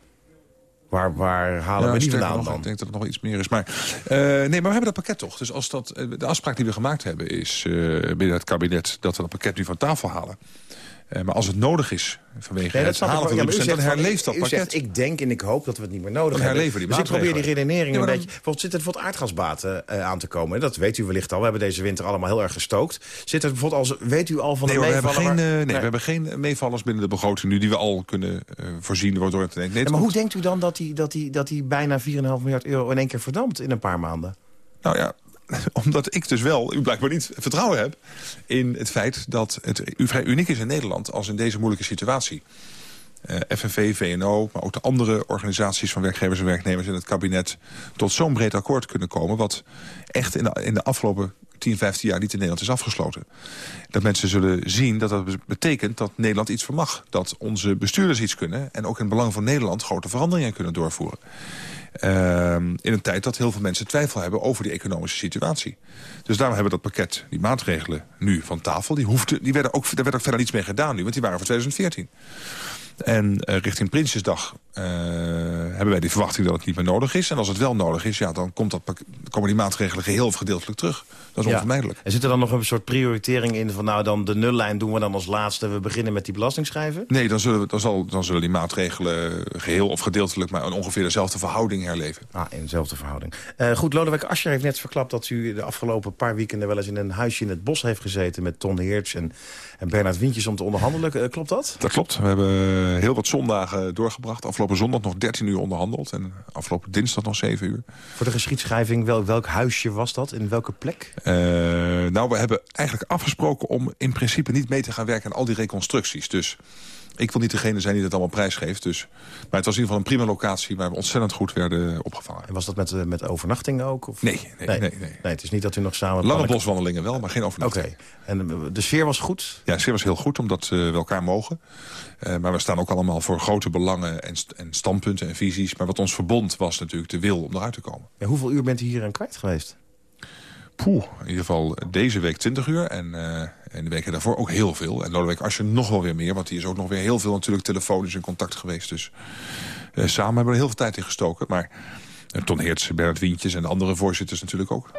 Waar, waar halen ja, we die vandaan nog, dan? Ik denk dat het nog iets meer is. Maar, uh, nee, maar we hebben dat pakket toch. Dus als dat, de afspraak die we gemaakt hebben is uh, binnen het kabinet... dat we dat pakket nu van tafel halen. Uh, maar als het nodig is vanwege nee, het halen van de ja, dan herleeft dat u pakket. Zegt, ik denk en ik hoop dat we het niet meer nodig hebben. die dus ik probeer die redenering ja, een beetje... Bijvoorbeeld zit er bijvoorbeeld aardgasbaten uh, aan te komen. Dat weet u wellicht al. We hebben deze winter allemaal heel erg gestookt. Zit er bijvoorbeeld als, weet u al van nee, de we hebben geen, waar... uh, nee, nee, we hebben geen meevallers binnen de begroting nu... die we al kunnen voorzien door te denken. Nee, ja, maar hoe denkt u dan dat die, dat die, dat die bijna 4,5 miljard euro in één keer verdampt in een paar maanden? Nou ja, <laughs> omdat ik dus wel, u blijkbaar niet, vertrouwen heb... in het feit dat het vrij uniek is in Nederland... als in deze moeilijke situatie... Uh, FNV, VNO, maar ook de andere organisaties van werkgevers en werknemers in het kabinet... tot zo'n breed akkoord kunnen komen... wat echt in de, in de afgelopen 10, 15 jaar niet in Nederland is afgesloten. Dat mensen zullen zien dat dat betekent dat Nederland iets vermag. Dat onze bestuurders iets kunnen en ook in het belang van Nederland... grote veranderingen kunnen doorvoeren. Uh, in een tijd dat heel veel mensen twijfel hebben over die economische situatie. Dus daarom hebben we dat pakket, die maatregelen, nu van tafel. Die hoefde, die werden ook, daar werd ook verder niets mee gedaan nu, want die waren voor 2014. En uh, richting Prinsjesdag uh, hebben wij die verwachting dat het niet meer nodig is. En als het wel nodig is, ja, dan komt dat, komen die maatregelen geheel of gedeeltelijk terug. Dat is ja. onvermijdelijk. En zit er dan nog een soort prioritering in van... nou, dan de nullijn doen we dan als laatste. We beginnen met die belastingschijven? Nee, dan zullen, we, dan, zal, dan zullen die maatregelen geheel of gedeeltelijk... maar ongeveer dezelfde verhouding herleven. Ah, in dezelfde verhouding. Uh, goed, Lodewijk Asscher heeft net verklapt... dat u de afgelopen paar weekenden wel eens in een huisje in het bos heeft gezeten... met Ton Heerts en, en Bernard Wintjes om te onderhandelen. Uh, klopt dat? Dat klopt. We hebben heel wat zondagen doorgebracht. Afgelopen zondag nog 13 uur onderhandeld. En afgelopen dinsdag nog 7 uur. Voor de geschiedschrijving, wel, welk huisje was dat? In welke plek? Uh, nou, we hebben eigenlijk afgesproken om in principe niet mee te gaan werken aan al die reconstructies. Dus ik wil niet degene zijn die dat allemaal prijsgeeft. Dus. Maar het was in ieder geval een prima locatie waar we ontzettend goed werden opgevangen. En was dat met, uh, met overnachting ook? Of? Nee, nee, nee, nee, nee. nee. het is niet dat u nog samen... Lange boswandelingen wel, maar geen overnachting. Oké. Okay. En de sfeer was goed? Ja, de sfeer was heel goed, omdat uh, we elkaar mogen. Uh, maar we staan ook allemaal voor grote belangen en, st en standpunten en visies. Maar wat ons verbond was natuurlijk de wil om eruit te komen. Ja, hoeveel uur bent u hier aan kwijt geweest? Poeh, in ieder geval deze week 20 uur. En, uh, en de weken daarvoor ook heel veel. En Lodewijk Asscher nog wel weer meer. Want die is ook nog weer heel veel natuurlijk telefonisch in contact geweest. Dus uh, samen hebben we er heel veel tijd in gestoken. Maar uh, Ton Heerts, Bernard Wientjes en de andere voorzitters natuurlijk ook.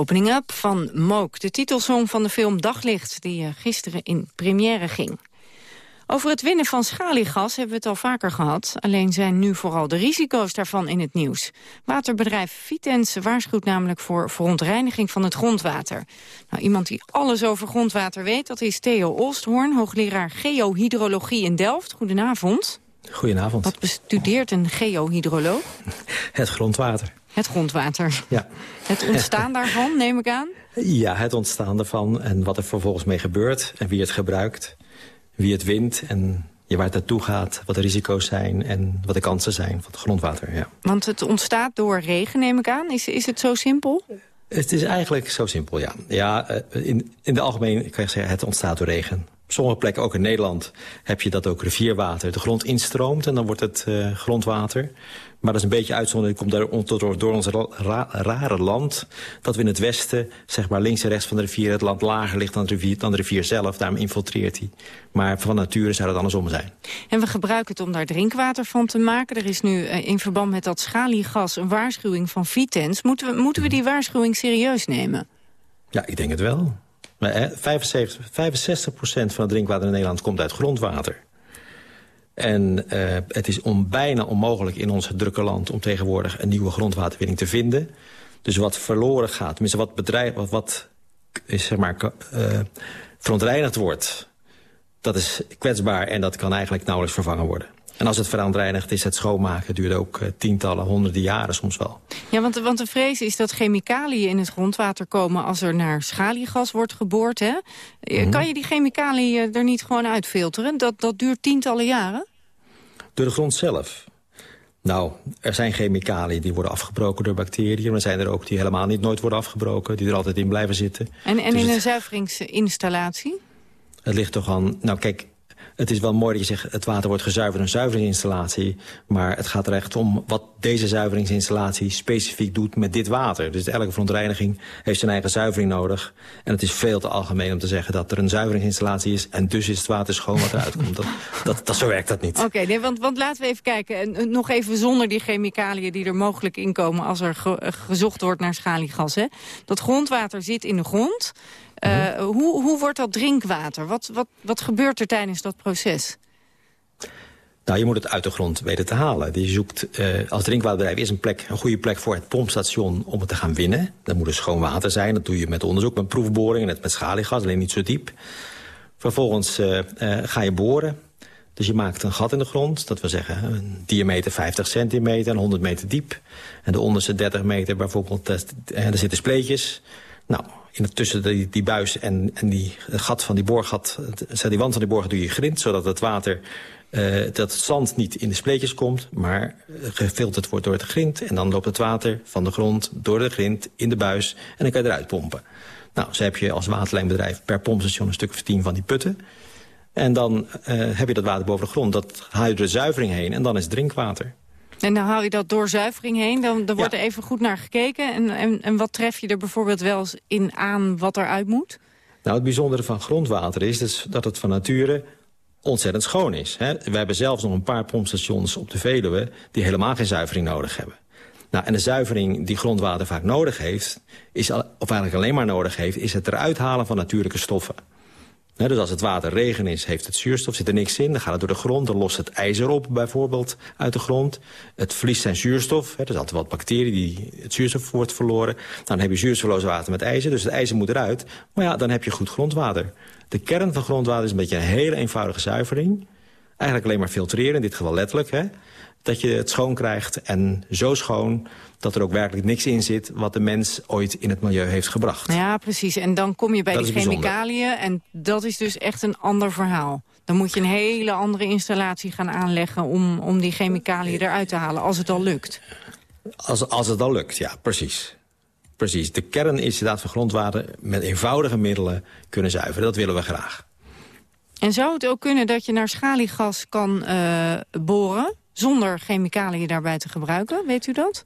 Opening Up van Mook, de titelsong van de film Daglicht... die eh, gisteren in première ging. Over het winnen van schaliegas hebben we het al vaker gehad. Alleen zijn nu vooral de risico's daarvan in het nieuws. Waterbedrijf Vitens waarschuwt namelijk voor verontreiniging van het grondwater. Nou, iemand die alles over grondwater weet, dat is Theo Olsthoorn... hoogleraar geohydrologie in Delft. Goedenavond. Goedenavond. Wat bestudeert een geohydroloog? <laughs> Het grondwater. Het grondwater. Ja. Het ontstaan daarvan, neem ik aan? Ja, het ontstaan ervan en wat er vervolgens mee gebeurt... en wie het gebruikt, wie het wint en ja, waar het naartoe gaat... wat de risico's zijn en wat de kansen zijn van het grondwater. Ja. Want het ontstaat door regen, neem ik aan. Is, is het zo simpel? Het is eigenlijk zo simpel, ja. Ja, eh, in, in de algemeen kan je zeggen, het ontstaat door regen. Op sommige plekken, ook in Nederland, heb je dat ook rivierwater de grond instroomt... en dan wordt het uh, grondwater. Maar dat is een beetje uitzondering, komt door, door, door ons ra rare land... dat we in het westen, zeg maar links en rechts van de rivier... het land lager ligt dan de rivier, dan de rivier zelf, daarom infiltreert hij. Maar van nature zou dat andersom zijn. En we gebruiken het om daar drinkwater van te maken. Er is nu uh, in verband met dat schaliegas een waarschuwing van Vitens. Moeten we, moeten we die waarschuwing serieus nemen? Ja, ik denk het wel. Maar, hè, 75, 65 procent van het drinkwater in Nederland komt uit grondwater. En uh, het is om, bijna onmogelijk in ons drukke land... om tegenwoordig een nieuwe grondwaterwinning te vinden. Dus wat verloren gaat, tenminste wat, bedrijf, wat, wat is, zeg maar, uh, verontreinigd wordt... dat is kwetsbaar en dat kan eigenlijk nauwelijks vervangen worden. En als het verontreinigd is, het schoonmaken duurt ook uh, tientallen, honderden jaren soms wel. Ja, want, want de vrees is dat chemicaliën in het grondwater komen als er naar schaliegas wordt geboord. Hè? Mm -hmm. Kan je die chemicaliën er niet gewoon uitfilteren? Dat, dat duurt tientallen jaren? Door de grond zelf. Nou, er zijn chemicaliën die worden afgebroken door bacteriën. Maar er zijn er ook die helemaal niet nooit worden afgebroken. Die er altijd in blijven zitten. En, en dus in het, een zuiveringsinstallatie? Het ligt toch aan... Nou kijk, het is wel mooi dat je zegt... het water wordt gezuiverd door een zuiveringsinstallatie... maar het gaat er echt om wat deze zuiveringsinstallatie specifiek doet met dit water. Dus elke verontreiniging heeft zijn eigen zuivering nodig. En het is veel te algemeen om te zeggen dat er een zuiveringsinstallatie is... en dus is het water schoon wat eruit komt. Dat, dat, zo werkt dat niet. Oké, nee, want, want laten we even kijken. En, nog even zonder die chemicaliën die er mogelijk inkomen... als er ge- gezocht wordt naar schaliegas. Hè? Dat grondwater zit in de grond. Eh, Mhm. hoe, hoe wordt dat drinkwater? Wat, wat, wat gebeurt er tijdens dat proces? Nou, je moet het uit de grond weten te halen. Je zoekt eh, als drinkwaterbedrijf is een, plek, een goede plek voor het pompstation om het te gaan winnen. Dat moet dus schoon water zijn. Dat doe je met onderzoek, met proefboringen, net met schaliegas, alleen niet zo diep. Vervolgens eh, eh, ga je boren. Dus je maakt een gat in de grond, dat wil zeggen een diameter 50 centimeter en 100 meter diep. En de onderste 30 meter bijvoorbeeld, eh, er zitten spleetjes. Nou, in tussen die, die buis en, en die, gat van die boorgat, het- die wand van die boorgat doe je grind, zodat het water, eh, dat het zand niet in de spleetjes komt, maar eh, gefilterd wordt door het grind. En dan loopt het water van de grond door de grind in de buis en dan kan je eruit pompen. Nou, zo heb je als waterlijnbedrijf per pompstation een stuk of tien van die putten. En dan eh, heb je dat water boven de grond. Dat haal je de zuivering heen en dan is drinkwater. En dan haal je dat door zuivering heen. Dan, dan wordt er even goed naar gekeken. En, en, en wat tref je er bijvoorbeeld wel eens in aan wat eruit moet? Nou, het bijzondere van grondwater is dus dat het van nature ontzettend schoon is. Hè? We hebben zelfs nog een paar pompstations op de Veluwe... die helemaal geen zuivering nodig hebben. Nou, en de zuivering die grondwater vaak nodig heeft... Is, al- of eigenlijk alleen maar nodig heeft... is het eruit halen van natuurlijke stoffen. Dus als het water regen is, heeft het zuurstof, zit er niks in. Dan gaat het door de grond, dan lost het ijzer op bijvoorbeeld uit de grond. Het verliest zijn zuurstof. Er is altijd wat bacteriën die het zuurstof wordt verloren. Dan heb je zuurstofloos water met ijzer, dus het ijzer moet eruit. Maar ja, dan heb je goed grondwater. De kern van grondwater is een beetje een hele eenvoudige zuivering. Eigenlijk alleen maar filtreren, in dit geval letterlijk. Dat je het schoon krijgt en zo schoon dat er ook werkelijk niks in zit... wat de mens ooit in het milieu heeft gebracht. Ja, precies. En dan kom je bij Dat die chemicaliën. En dat is dus echt een ander verhaal. Dan moet je een hele andere installatie gaan aanleggen... om, om die chemicaliën eruit te halen, als het al lukt. Als, als het dan lukt, ja, precies. Precies. De kern is inderdaad van grondwater met eenvoudige middelen kunnen zuiveren. Dat willen we graag. En zou het ook kunnen dat je naar schaliegas kan eh, boren... zonder chemicaliën daarbij te gebruiken? Weet u dat?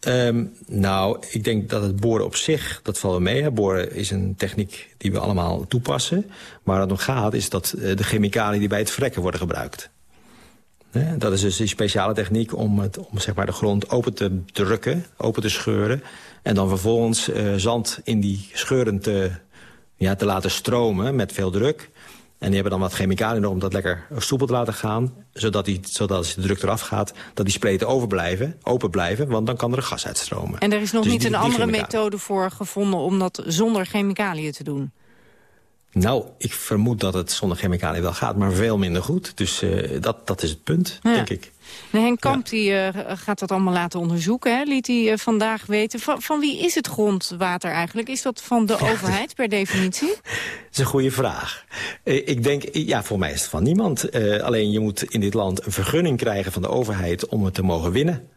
Ehm, nou, ik denk dat het boren op zich, dat valt wel mee. Hè. Boren is een techniek die we allemaal toepassen. Maar waar het om gaat is dat eh, de chemicaliën die bij het verrekken worden gebruikt. Dat is dus die speciale techniek om, om zeg maar de grond open te drukken, open te scheuren. En dan vervolgens eh, zand in die scheuren te, ja, te laten stromen met veel druk. En die hebben dan wat chemicaliën om dat lekker soepel te laten gaan. Zodat, die, zodat als de druk eraf gaat, dat die spleten overblijven, open blijven. Want dan kan er gas uitstromen. En er is nog Dus niet die- een andere methode voor gevonden... om dat zonder chemicaliën te doen? Nou, ik vermoed dat het zonder chemicaliën wel gaat, maar veel minder goed. Dus eh, dat, dat is het punt, Ja. denk ik. En Henk Kamp die, eh, gaat dat allemaal laten onderzoeken, hè? liet hij eh, vandaag weten. Van, van wie is het grondwater eigenlijk? Is dat van de overheid per definitie? <laughs> Dat is een goede vraag. Ik denk, ja, voor mij is het van niemand. Alleen je moet in dit land een vergunning krijgen van de overheid om het te mogen winnen.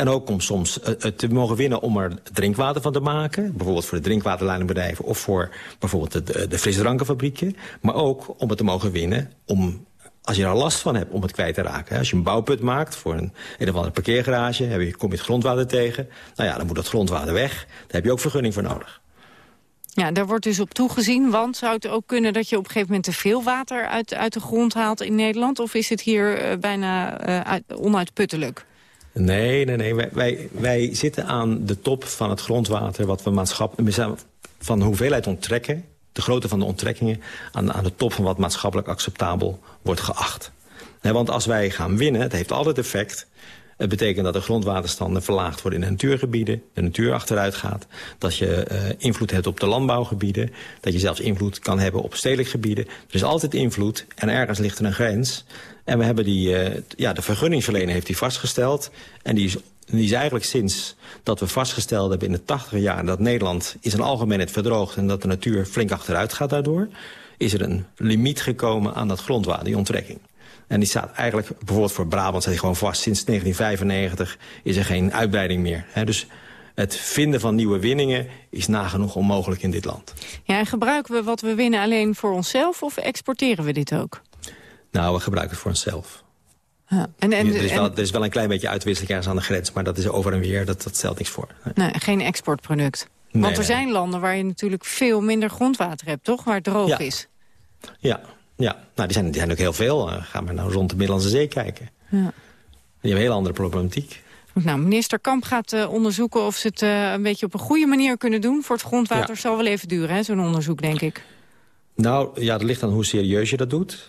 En ook om soms eh, het te mogen winnen om er drinkwater van te maken. Bijvoorbeeld voor de drinkwaterleidingbedrijven of voor bijvoorbeeld de, de, de. Maar ook om het te mogen winnen om, als je er last van hebt, om het kwijt te raken. Als je een bouwput maakt voor een, een of andere parkeergarage, heb je, kom je het grondwater tegen. Nou ja, dan moet dat grondwater weg. Daar heb je ook vergunning voor nodig. Ja, daar wordt dus op toegezien. Want zou het ook kunnen dat je op een gegeven moment te veel water uit, uit de grond haalt in Nederland? Of is het hier eh, bijna eh, uit- onuitputtelijk? Nee, nee, nee. Wij, wij, wij zitten aan de top van het grondwater... wat we maatschappelijk... van de hoeveelheid onttrekken... de grootte van de onttrekkingen... aan, aan de top van wat maatschappelijk acceptabel wordt geacht. Want als wij gaan winnen, het heeft altijd effect... Het betekent dat de grondwaterstanden verlaagd worden in de natuurgebieden. De natuur achteruit gaat. Dat je eh, invloed hebt op de landbouwgebieden. Dat je zelfs invloed kan hebben op stedelijk gebieden. Er is altijd invloed en ergens ligt er een grens. En we hebben die, eh, ja, de vergunningsverlener heeft die vastgesteld. En die is, die is eigenlijk sinds dat we vastgesteld hebben in de tachtige jaren... dat Nederland in zijn algemeenheid verdroogt en dat de natuur flink achteruit gaat daardoor... is er een limiet gekomen aan dat grondwater, die onttrekking. En die staat eigenlijk, bijvoorbeeld voor Brabant, staat die gewoon vast. Sinds 1995 is er geen uitbreiding meer. Hè. Dus het vinden van nieuwe winningen is nagenoeg onmogelijk in dit land. Ja, en gebruiken we wat we winnen alleen voor onszelf of exporteren we dit ook? Nou, we gebruiken het voor onszelf. Ja. En, en, er, is wel, er is wel een klein beetje uitwisseling ergens aan de grens... maar dat is over en weer, dat, dat stelt niks voor. Nee. geen exportproduct. Nee, Want er nee. zijn landen waar je natuurlijk veel minder grondwater hebt, toch? Waar het droog Ja. is. Ja, ja. Nou, die, zijn, die zijn ook heel veel. Eh, ga maar nou rond de Middellandse Zee kijken. Ja. Die hebben een hele andere problematiek. Nou, minister Kamp gaat eh, onderzoeken of ze het eh, een beetje op een goede manier kunnen doen. Voor het grondwater Ja. zal wel even duren, zo'n onderzoek, denk ik. Nou, ja, dat ligt aan hoe serieus je dat doet.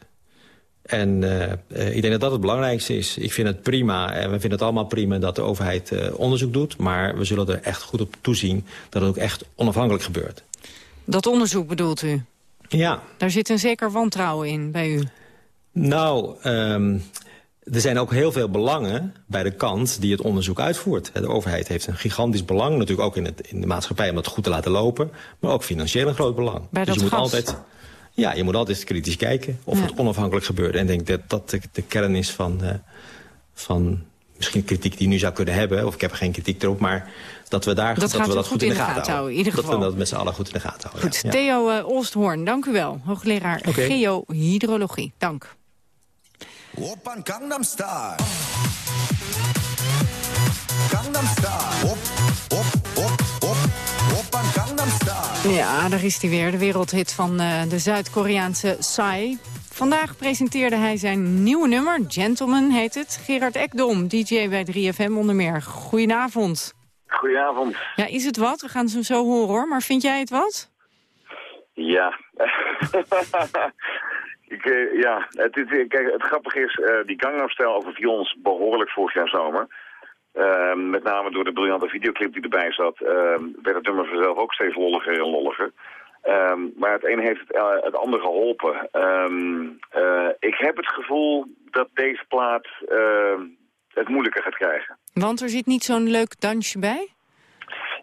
En eh, eh, ik denk dat dat het belangrijkste is. Ik vind het prima, en we vinden het allemaal prima... dat de overheid eh, onderzoek doet. Maar we zullen er echt goed op toezien... dat het ook echt onafhankelijk gebeurt. Dat onderzoek bedoelt u? Ja, Daar zit een zeker wantrouwen in bij u. nou... ehm, er zijn ook heel veel belangen bij de kant die het onderzoek uitvoert. De overheid heeft een gigantisch belang, natuurlijk ook in, het, in de maatschappij... om dat goed te laten lopen, maar ook financieel een groot belang. Bij dus dat je moet gas. altijd, ja, je moet altijd kritisch kijken of Ja. het onafhankelijk gebeurt. En ik denk dat dat de, de kern is van, eh, van misschien kritiek die je nu zou kunnen hebben... of ik heb er geen kritiek erop, maar dat we daar Dat gaat we dat goed in de gaten houden, in ieder dat geval. we dat met z'n allen goed in de gaten houden. Goed, ja. Theo eh, Oosthoorn, dank u wel. Hoogleraar Oké. geohydrologie. Dank. Gangnam Style. Gangnam Style. Ja, daar is hij weer, de wereldhit van eh, de Zuid-Koreaanse Psy. Vandaag presenteerde hij zijn nieuwe nummer, Gentleman heet het. Gerard Ekdom, DJ bij 3FM onder meer. Goedenavond. Goedenavond. Ja, is het wat? We gaan het zo horen hoor, maar vind jij het wat? Ja. <laughs> Ik, eh, ja, het, kijk, het grappige is, eh, die Gangnam Style overviel ons behoorlijk vorig jaar zomer. Eh, met name door de briljante videoclip die erbij zat, eh, werd het nummer vanzelf ook steeds lolliger en lolliger. Ehm, maar het ene heeft het, het ander geholpen. Ehm, eh, ik heb het gevoel dat deze plaat het moeilijker gaat krijgen. Want er zit niet zo'n leuk dansje bij?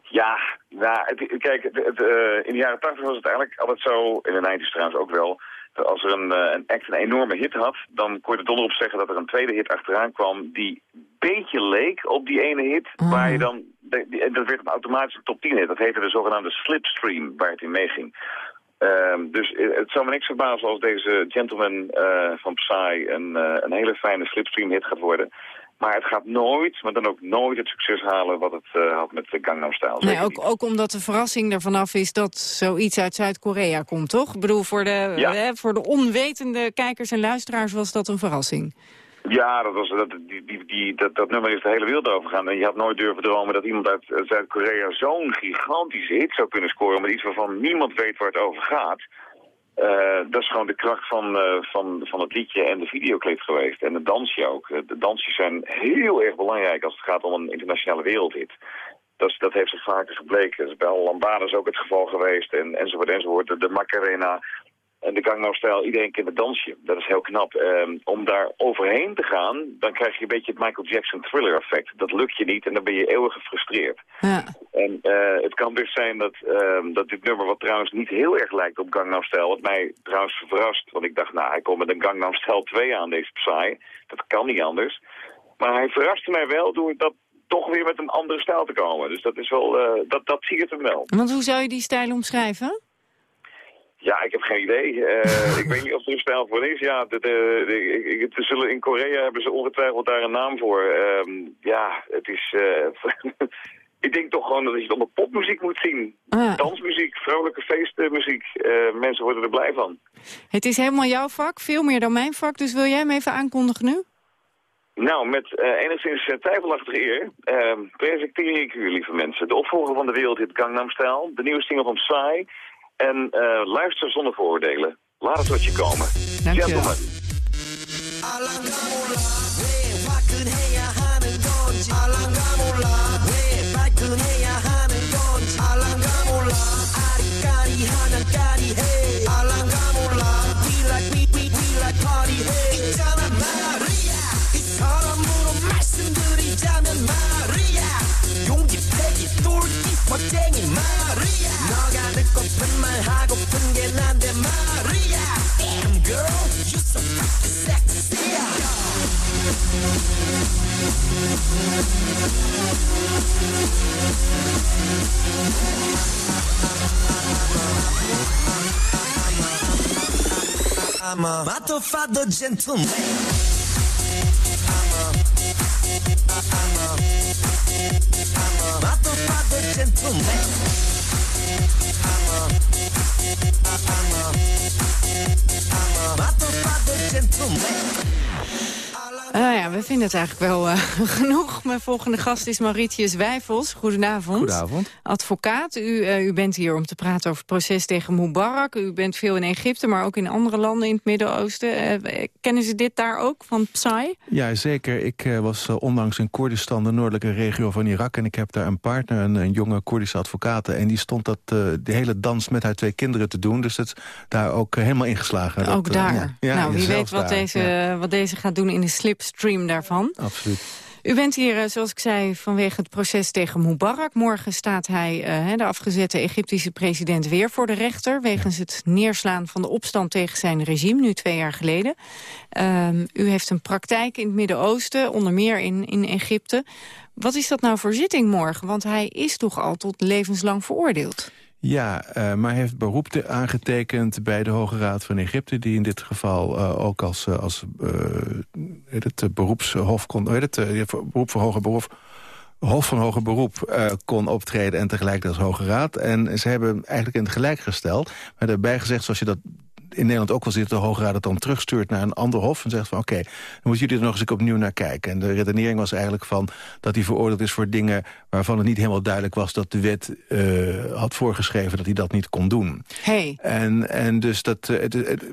Ja, nou, het, kijk, het, eh, in de jaren 80 was het eigenlijk altijd zo, in de 90's trouwens ook wel, als er een, eh, een act een enorme hit had, dan kon je er donder op zeggen dat er een tweede hit achteraan kwam die een beetje leek op die ene hit, waar je dan, dat werd een automatische top 10 hit. Dat heette de zogenaamde slipstream, waar het in meeging. Ehm, dus eh, het zou me niks verbazen als deze gentleman eh, van Psy een, een hele fijne slipstream hit gaat worden. Maar het gaat nooit, maar dan ook nooit het succes halen wat het eh, had met de Gangnam Style. Nee, ook, ook omdat de verrassing ervan af is dat zoiets uit Zuid-Korea komt, toch? Ik bedoel, voor de, Ja. hè, voor de onwetende kijkers en luisteraars was dat een verrassing. Ja, dat, was, dat, die, die, die, dat, dat nummer is de hele wereld over gegaan. En je had nooit durven dromen dat iemand uit Zuid-Korea zo'n gigantische hit zou kunnen scoren... met iets waarvan niemand weet waar het over gaat. Eh, dat is gewoon de kracht van, eh, van, van het liedje en de videoclip geweest. En het dansje ook. Eh, De dansjes zijn heel erg belangrijk als het gaat om een internationale wereldhit. Dat, dat heeft zich vaker gebleken. Dat is bij ook het geval geweest. En, enzovoort, enzovoort. De, de Macarena en de Gangnam Style. Iedereen kent het dansje. Dat is heel knap. Ehm, om daar overheen te gaan, dan krijg je een beetje het Michael Jackson thriller effect. Dat lukt je niet en dan ben je eeuwig gefrustreerd. Ja. En eh, het kan best zijn dat, ehm, dat dit nummer, wat trouwens niet heel erg lijkt op Gangnam Style, wat mij trouwens verrast, want ik dacht, nou, hij komt met een Gangnam Style 2 aan, deze Psy. Dat kan niet anders. Maar hij verraste mij wel door dat toch weer met een andere stijl te komen. Dus dat is wel, eh, dat, dat zie het hem wel. Want hoe zou je die stijl omschrijven? Ja, ik heb geen idee. Eh, <laughs> ik weet niet of er een stijl voor is. Ja, de, de, de- ik- het zullen, in Korea hebben ze ongetwijfeld daar een naam voor. Ehm, ja, het is... eh, <laughs> ik denk toch gewoon dat je het onder popmuziek moet zien. Ah. Dansmuziek, vrolijke feestmuziek. Eh, mensen worden er blij van. Het is helemaal jouw vak, veel meer dan mijn vak, dus wil jij hem even aankondigen nu? Nou, met eh, enigszins uh, twijfelachtige eer ehm, presenteer ik u, lieve mensen, de opvolger van de wereldhit Gangnam Style, de nieuwe single van Psy en eh, luister zonder vooroordelen. Laat het tot je komen. Gentlemen. 왜 멋쟁이 마리아 너가 듣고픈 말 하고픈 게 난데 마리아 Damn girl you so fucking sexy I'm a matofado gentleman. Matofado gentleman. Matofado gentleman. Nou ja, we vinden het eigenlijk wel eh, <laughs> genoeg. Mijn volgende gast is Mauritius Wijfels. Goedenavond. Goedenavond. Advocaat. U, eh, u bent hier om te praten over het proces tegen Mubarak. U bent veel in Egypte, maar ook in andere landen in het Midden-Oosten. Eh, kennen ze dit daar ook, van Psy? Ja, zeker. Ik was onlangs in Koerdistan, de noordelijke regio van Irak... en ik heb daar een partner, een, een jonge Koerdische advocaat... en die stond dat, de hele dans met haar twee kinderen te doen. Dus het is daar ook helemaal ingeslagen. ook Dat, daar. ja. Ja, nou, wie weet wat daar. deze, Ja, wat deze gaat doen in de slipstream daarvan. absoluut. U bent hier, eh, zoals ik zei, vanwege het proces tegen Mubarak. Morgen staat hij, eh, de afgezette Egyptische president, weer voor de rechter... wegens het neerslaan van de opstand tegen zijn regime, nu twee jaar geleden. Ehm, u heeft een praktijk in het Midden-Oosten, onder meer in, in Egypte. Wat is dat nou voor zitting morgen? Want hij is toch al tot levenslang veroordeeld? Ja, eh, maar heeft beroep te- aangetekend bij de Hoge Raad van Egypte... die in dit geval eh, ook als, eh, als het, beroepshof kon... Het, beroep voor hoger beroep... Hof van Hoger Beroep kon optreden en tegelijkertijd als Hoge Raad. En ze hebben eigenlijk in het gelijk gesteld. Maar daarbij gezegd, zoals je dat in Nederland ook wel ziet... de Hoge Raad het dan terugstuurt naar een ander hof... en zegt van oké, dan moeten jullie er nog eens opnieuw naar kijken. En de redenering was eigenlijk van dat hij veroordeeld is voor dingen... waarvan het niet helemaal duidelijk was dat de wet eh, had voorgeschreven... dat hij dat niet kon doen. Hey. En, en dus dat... eh, het, het-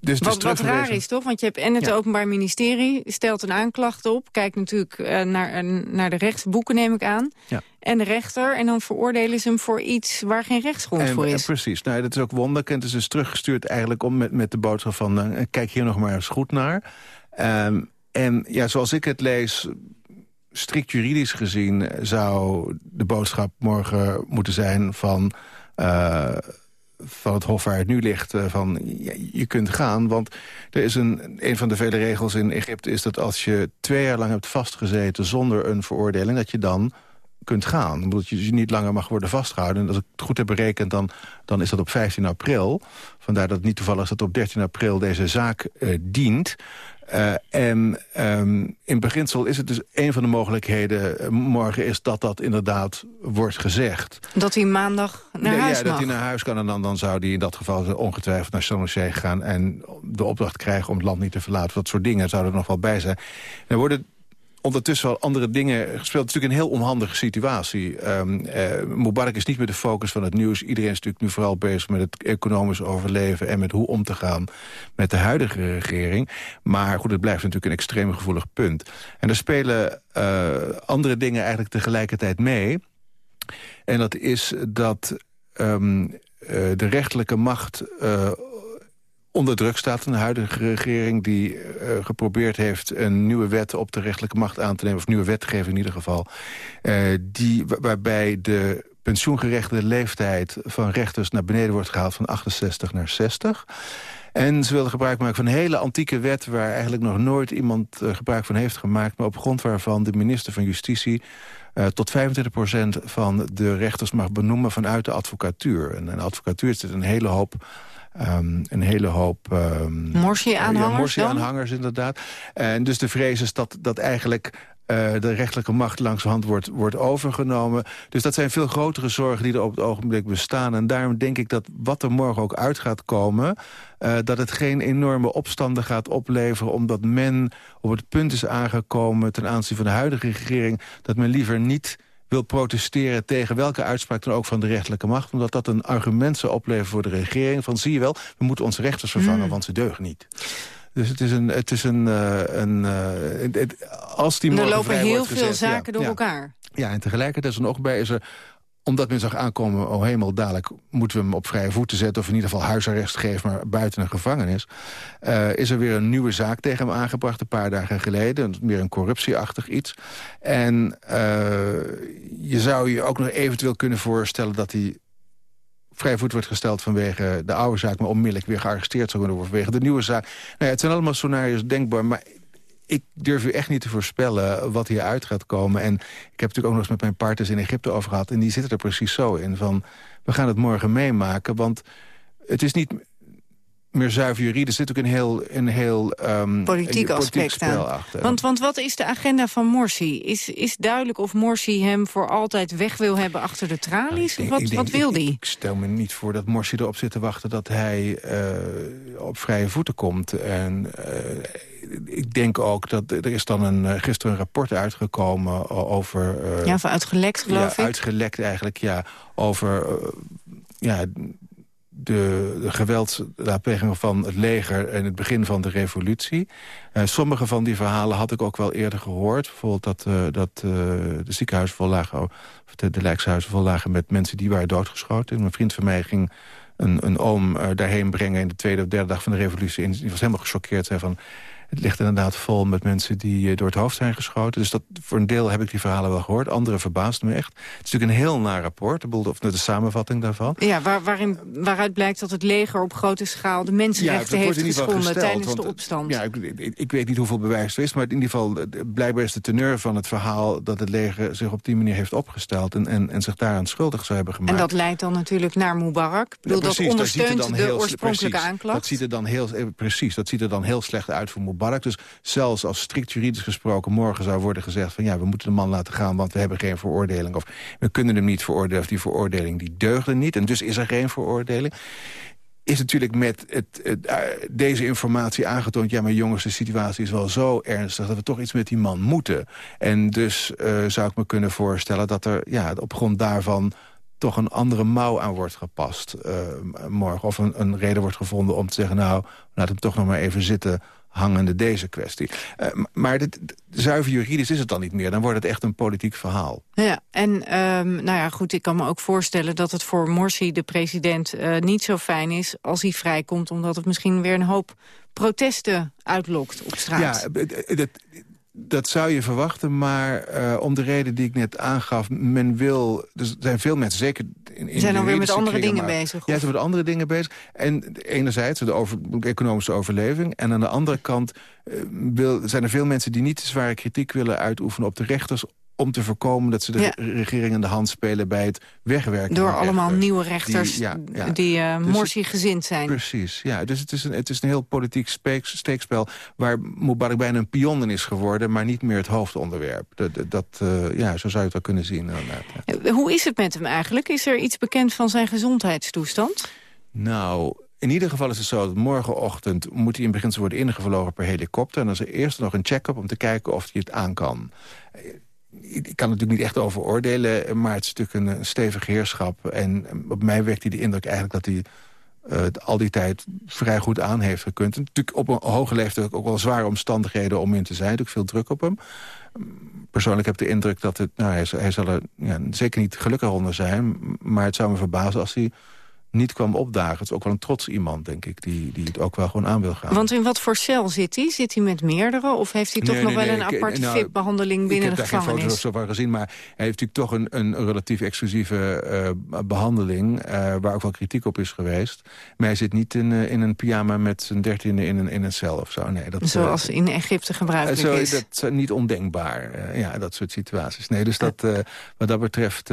dus Wat, wat raar is toch? Want je hebt en het Ja. Openbaar Ministerie stelt een aanklacht op. Kijkt natuurlijk eh, naar, eh, naar de rechtsboeken, neem ik aan. Ja. En de rechter. En dan veroordelen ze hem voor iets waar geen rechtsgrond En, voor en is. precies. Nou, dat is ook wonderlijk. En het is dus teruggestuurd eigenlijk om met, met de boodschap van... eh, kijk hier nog maar eens goed naar. Ehm, en ja, zoals ik het lees... strikt juridisch gezien zou de boodschap morgen moeten zijn van... eh, van het hof waar het nu ligt, eh, van je kunt gaan. Want er is een, een van de vele regels in Egypte is dat als je twee jaar lang hebt vastgezeten zonder een veroordeling, dat je dan kunt gaan. Ik bedoel, Dat je dus niet langer mag worden vastgehouden. En als ik het goed heb berekend, dan, dan is dat op 15 april. Vandaar dat het niet toevallig is dat op 13 april deze zaak eh, dient. Eh, en ehm, in beginsel is het dus een van de mogelijkheden... eh, morgen is dat dat inderdaad wordt gezegd. Dat hij maandag naar Ja, huis ja, mag. dat hij naar huis kan en dan, dan zou hij in dat geval ongetwijfeld naar Saint gaan... en de opdracht krijgen om het land niet te verlaten. Dat soort dingen zouden er nog wel bij zijn. Er worden ondertussen wel andere dingen gespeeld. Het is natuurlijk een heel onhandige situatie. Eh, Mubarak is niet meer de focus van het nieuws. Iedereen is natuurlijk nu vooral bezig met het economisch overleven... en met hoe om te gaan met de huidige regering. Maar goed, het blijft natuurlijk een extreem gevoelig punt. En er spelen eh, andere dingen eigenlijk tegelijkertijd mee... En dat is dat ehm, eh, de rechterlijke macht onder druk staat. Een huidige regering die eh, geprobeerd heeft een nieuwe wet op de rechterlijke macht aan te nemen. Of nieuwe wetgeving in ieder geval. eh, die, wa- waarbij de pensioengerechtigde leeftijd van rechters naar beneden wordt gehaald van 68 naar 60. En ze wilden gebruik maken van een hele antieke wet... waar eigenlijk nog nooit iemand eh, gebruik van heeft gemaakt... maar op grond waarvan de minister van Justitie... tot 25% van de rechters mag benoemen vanuit de advocatuur. En in de advocatuur zit een hele hoop... ehm, een hele hoop... ehm, Morsi-aanhangers ja? Morsi-aanhangers, inderdaad. En dus de vrees is dat, dat eigenlijk eh, de rechterlijke macht langzamerhand wordt, wordt overgenomen. Dus dat zijn veel grotere zorgen die er op het ogenblik bestaan. En daarom denk ik dat wat er morgen ook uit gaat komen... eh, dat het geen enorme opstanden gaat opleveren... omdat men op het punt is aangekomen ten aanzien van de huidige regering... dat men liever niet wil protesteren tegen welke uitspraak dan ook van de rechterlijke macht... omdat dat een argument zou opleveren voor de regering... van zie je wel, we moeten onze rechters vervangen, Mm. want ze deugen niet. Dus het is een... Het is een, eh, een eh, als die er lopen heel veel gezet, ja, zaken door ja. elkaar. Ja, en tegelijkertijd is er nog bij is er omdat men zag aankomen, oh hemel, dadelijk moeten we hem op vrije voeten zetten... of in ieder geval huisarrest geven, maar buiten een gevangenis... eh, is er weer een nieuwe zaak tegen hem aangebracht, een paar dagen geleden. Meer een corruptieachtig iets. En eh, je zou je ook nog eventueel kunnen voorstellen dat hij vrij voet wordt gesteld vanwege de oude zaak... maar onmiddellijk weer gearresteerd zou kunnen worden vanwege de nieuwe zaak. Nou ja, het zijn allemaal scenario's denkbaar, maar ik durf u echt niet te voorspellen wat hieruit gaat komen. En ik heb natuurlijk ook nog eens met mijn partners in Egypte over gehad... en die zitten er precies zo in van, we gaan het morgen meemaken... want het is niet... meer zuiver juridisch. Er zit ook een heel, een heel ehm, Politiek een aspect spel aan. achter. Want, want wat is de agenda van Morsi? Is, is duidelijk of Morsi hem voor altijd weg wil hebben achter de tralies? Ik wat, denk- wat wil ik, die? Ik stel me niet voor dat Morsi erop zit te wachten... dat hij eh, op vrije voeten komt. En eh, ik denk ook dat er is dan een, eh, gisteren een rapport uitgekomen o- over... eh, Ja, of uitgelekt, geloof ja, ik. uitgelekt eigenlijk, ja. Over eh, ja, de, de gewelddaadplegingen van het leger... in het begin van de revolutie. Eh, sommige van die verhalen had ik ook wel eerder gehoord. Bijvoorbeeld dat, eh, dat eh, de ziekenhuizen vol lagen... of de, de lijkshuizen vol lagen met mensen die waren doodgeschoten. Een vriend van mij ging een, een oom eh, daarheen brengen... in de tweede of derde dag van de revolutie. En die was helemaal gechoqueerd. Zei van, het ligt inderdaad vol met mensen die eh, door het hoofd zijn geschoten. Dus dat, voor een deel heb ik die verhalen wel gehoord. Andere verbaasden me echt. Het is natuurlijk een heel naar rapport. Of de samenvatting daarvan. Ja, waar, waarin, waaruit blijkt dat het leger op grote schaal de mensenrechten heeft geschonden gesteld, tijdens de opstand. Ja, ik, ik, ik weet niet hoeveel bewijs er is, maar in ieder geval... eh, blijkbaar is de teneur van het verhaal dat het leger zich op die manier heeft opgesteld... en, en, en zich daaraan schuldig zou hebben gemaakt. En dat leidt dan natuurlijk naar Mubarak. Ik bedoel, Ja, precies, dat ondersteunt de heel- oorspronkelijke precies, aanklacht. Dat ziet er dan heel, eh, precies, dat ziet er dan heel slecht uit voor Mubarak. Dus zelfs als strikt juridisch gesproken morgen zou worden gezegd... van ja, we moeten de man laten gaan, want we hebben geen veroordeling... of we kunnen hem niet veroordelen, of die veroordeling die deugde niet... en dus is er geen veroordeling is natuurlijk met het, eh, deze informatie aangetoond... ja, maar jongens, de situatie is wel zo ernstig... dat we toch iets met die man moeten. En dus eh, zou ik me kunnen voorstellen dat er ja, op grond daarvan toch een andere mouw aan wordt gepast eh, morgen. Of een, een reden wordt gevonden om te zeggen... nou, laat hem toch nog maar even zitten hangende deze kwestie. Eh, maar dit, zuiver juridisch is het dan niet meer. Dan wordt het echt een politiek verhaal. Ja, en ehm, nou ja, goed, ik kan me ook voorstellen dat het voor Morsi, de president, eh, niet zo fijn is als hij vrijkomt, omdat het misschien weer een hoop protesten uitlokt op straat. Ja, b- d- dat, zou je verwachten, maar eh, om de reden die ik net aangaf... men wil, dus er zijn veel mensen, zeker in, in Zijn dan weer met andere dingen maar- bezig, Ja, of? ze zijn met andere dingen bezig. En enerzijds de, over, de economische overleving... en aan de andere kant eh, wil, zijn er veel mensen die niet te zware kritiek willen uitoefenen op de rechters om te voorkomen dat ze de Ja. re- regering in de hand spelen bij het wegwerken Door allemaal nieuwe rechters die, ja, ja. eh, Dus Morsi gezind zijn. Precies, ja. Dus het is een, het is een heel politiek steekspel... waar Mubarak bijna een pion in is geworden... maar niet meer het hoofdonderwerp. Dat, dat, eh, ja, zo zou je het wel kunnen zien. inderdaad. Eh, Hoe is het met hem eigenlijk? Is er iets bekend van zijn gezondheidstoestand? Nou, in ieder geval is het zo dat morgenochtend... moet hij in beginsel worden ingevlogen per helikopter... en dan is er eerst nog een check-up om te kijken of hij het aan kan. Ik kan natuurlijk niet echt over oordelen... maar het is natuurlijk een, stevig heerschap. En op mij wekt hij de indruk eigenlijk dat hij... het al die tijd vrij goed aan heeft gekund. Natuurlijk op een hoge leeftijd ook wel zware omstandigheden om in te zijn. Natuurlijk veel druk op hem. Persoonlijk heb ik de indruk dat het... Nou, hij zal er ja, zeker niet gelukkig onder zijn. Maar het zou me verbazen als hij niet kwam opdagen. Het is ook wel een trots iemand, denk ik, die, die het ook wel gewoon aan wil gaan. Want in wat voor cel zit hij? Zit hij met meerdere? Of heeft hij toch Nee, nog wel nee, een ik- aparte nou, VIP-behandeling binnen ik de heb daar geen gevangenis? foto's van gezien, maar hij heeft natuurlijk toch een, een relatief exclusieve eh, behandeling... eh, waar ook wel kritiek op is geweest. Maar hij zit niet in, eh, in een pyjama met zijn dertiende in een, in een cel of zo. Nee, dat, Zoals in Egypte gebruikelijk zo, is. Dat is niet ondenkbaar, ja, dat soort situaties. Nee, dus dat, wat dat betreft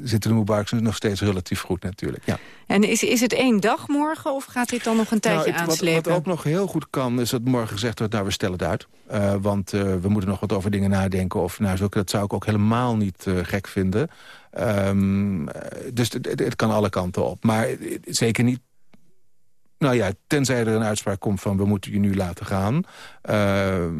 zitten de Mubaraks nog steeds relatief goed natuurlijk, ja. En is, is het één dag morgen of gaat dit dan nog een tijdje Nou, het- wat, aanslepen? wat ook nog heel goed kan, is dat morgen gezegd wordt... nou, we stellen het uit. Eh, want eh, we moeten nog wat over dingen nadenken. Of, nou, zulke, dat zou ik ook helemaal niet eh, gek vinden. Ehm, eh, dus het, kan alle kanten op. Maar zeker niet... Nou ja, tenzij er een uitspraak komt van... we moeten je nu laten gaan. Ehm,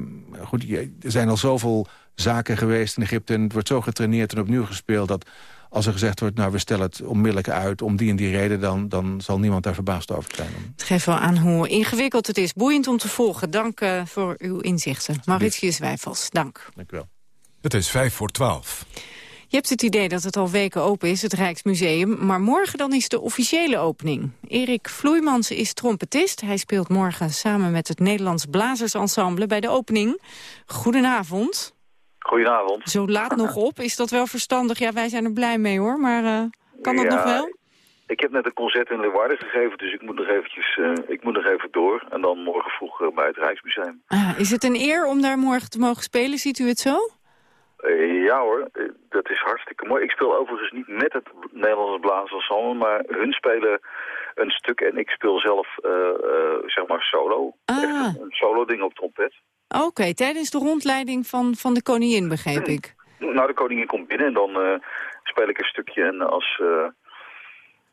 goed, er zijn al zoveel zaken geweest in Egypte... en het wordt zo getraineerd en opnieuw gespeeld... dat als er gezegd wordt, nou, we stellen het onmiddellijk uit... om die en die reden, dan, dan zal niemand daar verbaasd over zijn. Het geeft wel aan hoe ingewikkeld het is. Boeiend om te volgen. Dank eh, voor uw inzichten. Mauritius Wijfels, dank. Dank u wel. Het is vijf voor twaalf. Je hebt het idee dat het al weken open is, het Rijksmuseum. Maar morgen dan is de officiële opening. Erik Vloeimans is trompetist. Hij speelt morgen samen met het Nederlands Blazersensemble bij de opening. Goedenavond. Goedenavond. Zo laat nog op, is dat wel verstandig? Ja, wij zijn er blij mee hoor, maar eh, kan dat Ja, nog wel? Ik heb net een concert in Leeuwarden gegeven, dus ik moet nog eventjes, eh, ik moet nog even door. En dan morgen vroeg eh, bij het Rijksmuseum. Ah, is het een eer om daar morgen te mogen spelen? Ziet u het zo? Ja hoor, dat is hartstikke mooi. Ik speel overigens niet met het Nederlandse Blazersensemble, maar hun spelen een stuk en ik speel zelf, zeg maar, solo. Echt een, een solo ding op trompet. Oké, tijdens de rondleiding van, van de koningin, begreep ik. <clears throat> Nou, de koningin komt binnen en dan eh, speel ik een stukje. En als, eh,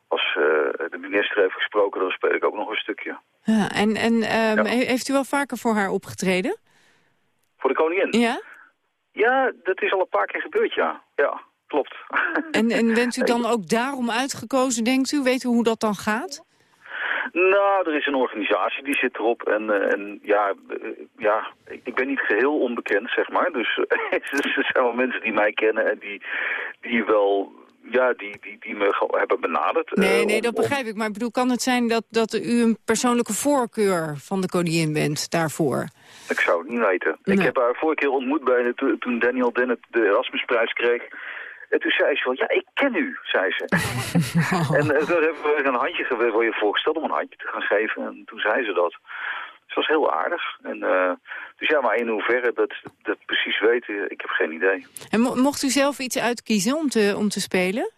als eh, de minister heeft gesproken, dan speel ik ook nog een stukje. Ja, en en ehm, he- heeft u wel vaker voor haar opgetreden? Voor de koningin? Ja? Ja, dat is al een paar keer gebeurd, ja. Ja, klopt. En, en bent u <laughs> dan ook daarom uitgekozen, denkt u? Weet u hoe dat dan gaat? Nou, er is een organisatie die zit erop en, eh, en ja, eh, ja, ik ben niet geheel onbekend, zeg maar. Dus <laughs> er zijn wel mensen die mij kennen en die, die wel, ja, die, die, die me hebben benaderd. eh, Nee, nee, dat begrijp ik. Maar ik bedoel, kan het zijn dat, dat u een persoonlijke voorkeur van de koningin bent daarvoor? Ik zou het niet weten. Ik heb haar vorige keer ontmoet bij toen Daniel Dennett de Erasmusprijs kreeg. En toen zei ze van, ja, ik ken u, zei ze. <laughs> En eh, toen hebben we een handje word je voorgesteld om een handje te gaan geven. En toen zei ze dat. Dat was heel aardig. En, eh, dus ja, maar in hoeverre dat, dat precies weten, ik heb geen idee. En mo- mocht u zelf iets uitkiezen om te, om te spelen?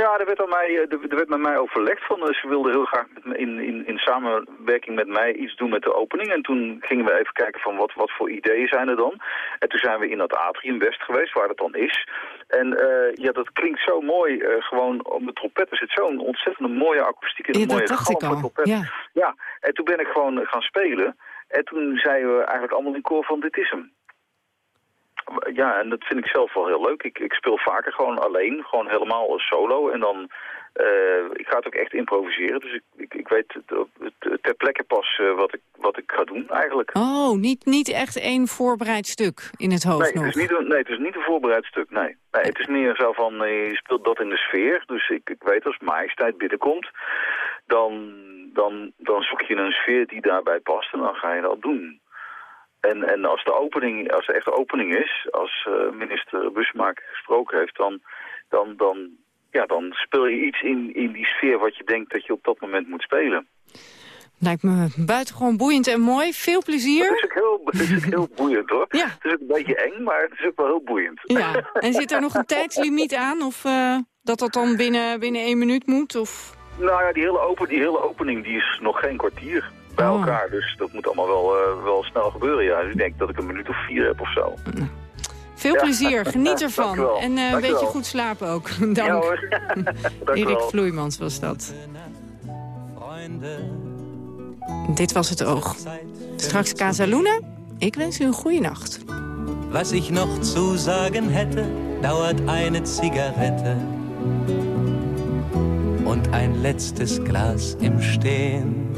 Nou, er werd, aan mij, eh, er, er werd met mij overlegd van, eh, ze wilde heel graag in, in, in samenwerking met mij iets doen met de opening. En toen gingen we even kijken van wat, wat voor ideeën zijn er dan. En toen zijn we in dat atrium West geweest, waar het dan is. En eh, ja, dat klinkt zo mooi, gewoon op de trompet. Er zit zo'n ontzettend mooie akoestiek in, Ja, een dat mooie galm trompet. ja. ja, en toen ben ik gewoon gaan spelen. En toen zeiden we eigenlijk allemaal in koor van dit is hem. Ja, en dat vind ik zelf wel heel leuk. Ik, ik speel vaker gewoon alleen, gewoon helemaal solo. En dan, eh, ik ga het ook echt improviseren. Dus ik, ik, ik weet ter plekke pas eh, wat, ik, wat ik ga doen eigenlijk. Oh, niet, niet echt één voorbereid stuk in het hoofd Nee nog? het, is niet een, nee, het is niet een voorbereid stuk, nee. nee het is meer zo van, eh, je speelt dat in de sfeer. Dus ik, ik weet als majesteit binnenkomt, dan, dan, dan zoek je een sfeer die daarbij past en dan ga je dat doen. En, en als de opening, als er echt opening is, als eh, minister Busmaker gesproken heeft, dan, dan, dan, ja, dan speel je iets in, in die sfeer wat je denkt dat je op dat moment moet spelen. Lijkt me buitengewoon boeiend en mooi. Veel plezier. Het is ook heel, het is ook heel <laughs> boeiend hoor. Ja. Het is ook een beetje eng, maar het is ook wel heel boeiend. Ja, en zit er nog een tijdslimiet aan? Of eh, dat dat dan binnen, binnen één minuut moet? Of... Nou ja, die hele, open, die hele opening die is nog geen kwartier bij Oh. elkaar. Dus dat moet allemaal wel, eh, wel snel gebeuren. Ja. Dus ik denk dat ik een minuut of vier heb of zo. Veel Ja. plezier, <laughs> geniet ervan. Dankjewel. En eh, een beetje goed slapen ook. <laughs> Dank. Ja hoor. <laughs> Dank Erik wel. Vloeimans was dat. Dit was het oog. Straks Casaluna. Ik wens u een goede nacht. Was ich noch zu sagen hätte, dauert eine Zigarette und ein letztes Glas im Stehen.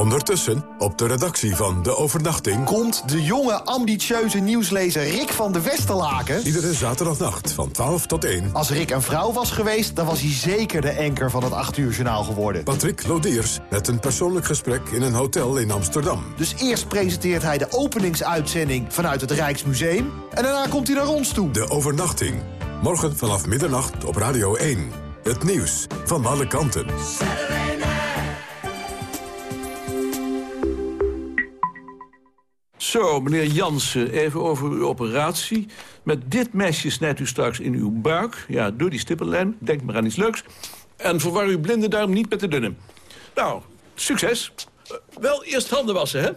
Ondertussen, op de redactie van De Overnachting... Komt de jonge, ambitieuze nieuwslezer Rick van de Westerlaken... Iedere zaterdagnacht van 12 tot 1... Als Rick een vrouw was geweest, dan was hij zeker de anker van het 8 uur journaal geworden. Patrick Lodiers met een persoonlijk gesprek in een hotel in Amsterdam. Dus eerst presenteert hij de openingsuitzending vanuit het Rijksmuseum... en daarna komt hij naar ons toe. De Overnachting. Morgen vanaf middernacht op Radio 1. Het nieuws van alle kanten. Zo, meneer Jansen, even over uw operatie. Met dit mesje snijdt u straks in uw buik. Ja, door die stippenlijn. Denk maar aan iets leuks. En verwar uw blinde duim niet met de dunne. Nou, succes. Eh, wel eerst handen wassen, hè?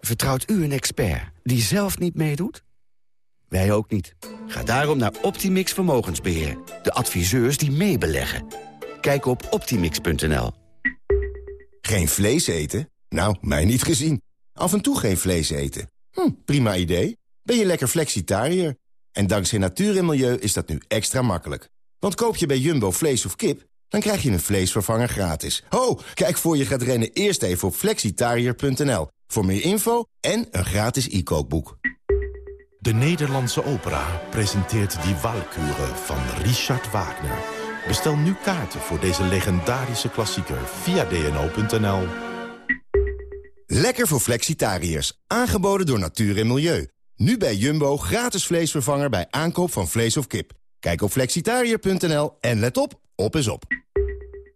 Vertrouwt u een expert die zelf niet meedoet? Wij ook niet. Ga daarom naar Optimix Vermogensbeheer. De adviseurs die meebeleggen. Kijk op optimix.nl. Geen vlees eten? Nou, mij niet gezien. Af en toe geen vlees eten. Hm, prima idee. Ben je lekker flexitariër? En dankzij natuur en milieu is dat nu extra makkelijk. Want koop je bij Jumbo vlees of kip, dan krijg je een vleesvervanger gratis. Ho, kijk voor je gaat rennen eerst even op flexitariër.nl. Voor meer info en een gratis e-kookboek. De Nederlandse opera presenteert Die Walküre van Richard Wagner. Bestel nu kaarten voor deze legendarische klassieker via dno.nl. Lekker voor flexitariërs. Aangeboden door natuur en milieu. Nu bij Jumbo gratis vleesvervanger bij aankoop van vlees of kip. Kijk op flexitariër.nl en let op, op is op.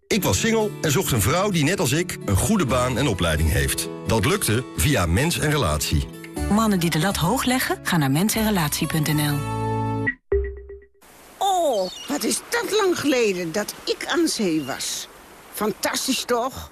Ik was single en zocht een vrouw die net als ik een goede baan en opleiding heeft. Dat lukte via Mens en Relatie. Mannen die de lat hoog leggen, gaan naar mensenrelatie.nl. Oh, wat is dat lang geleden dat ik aan zee was. Fantastisch toch?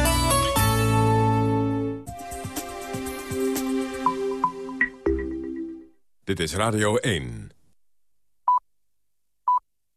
Dit is Radio 1.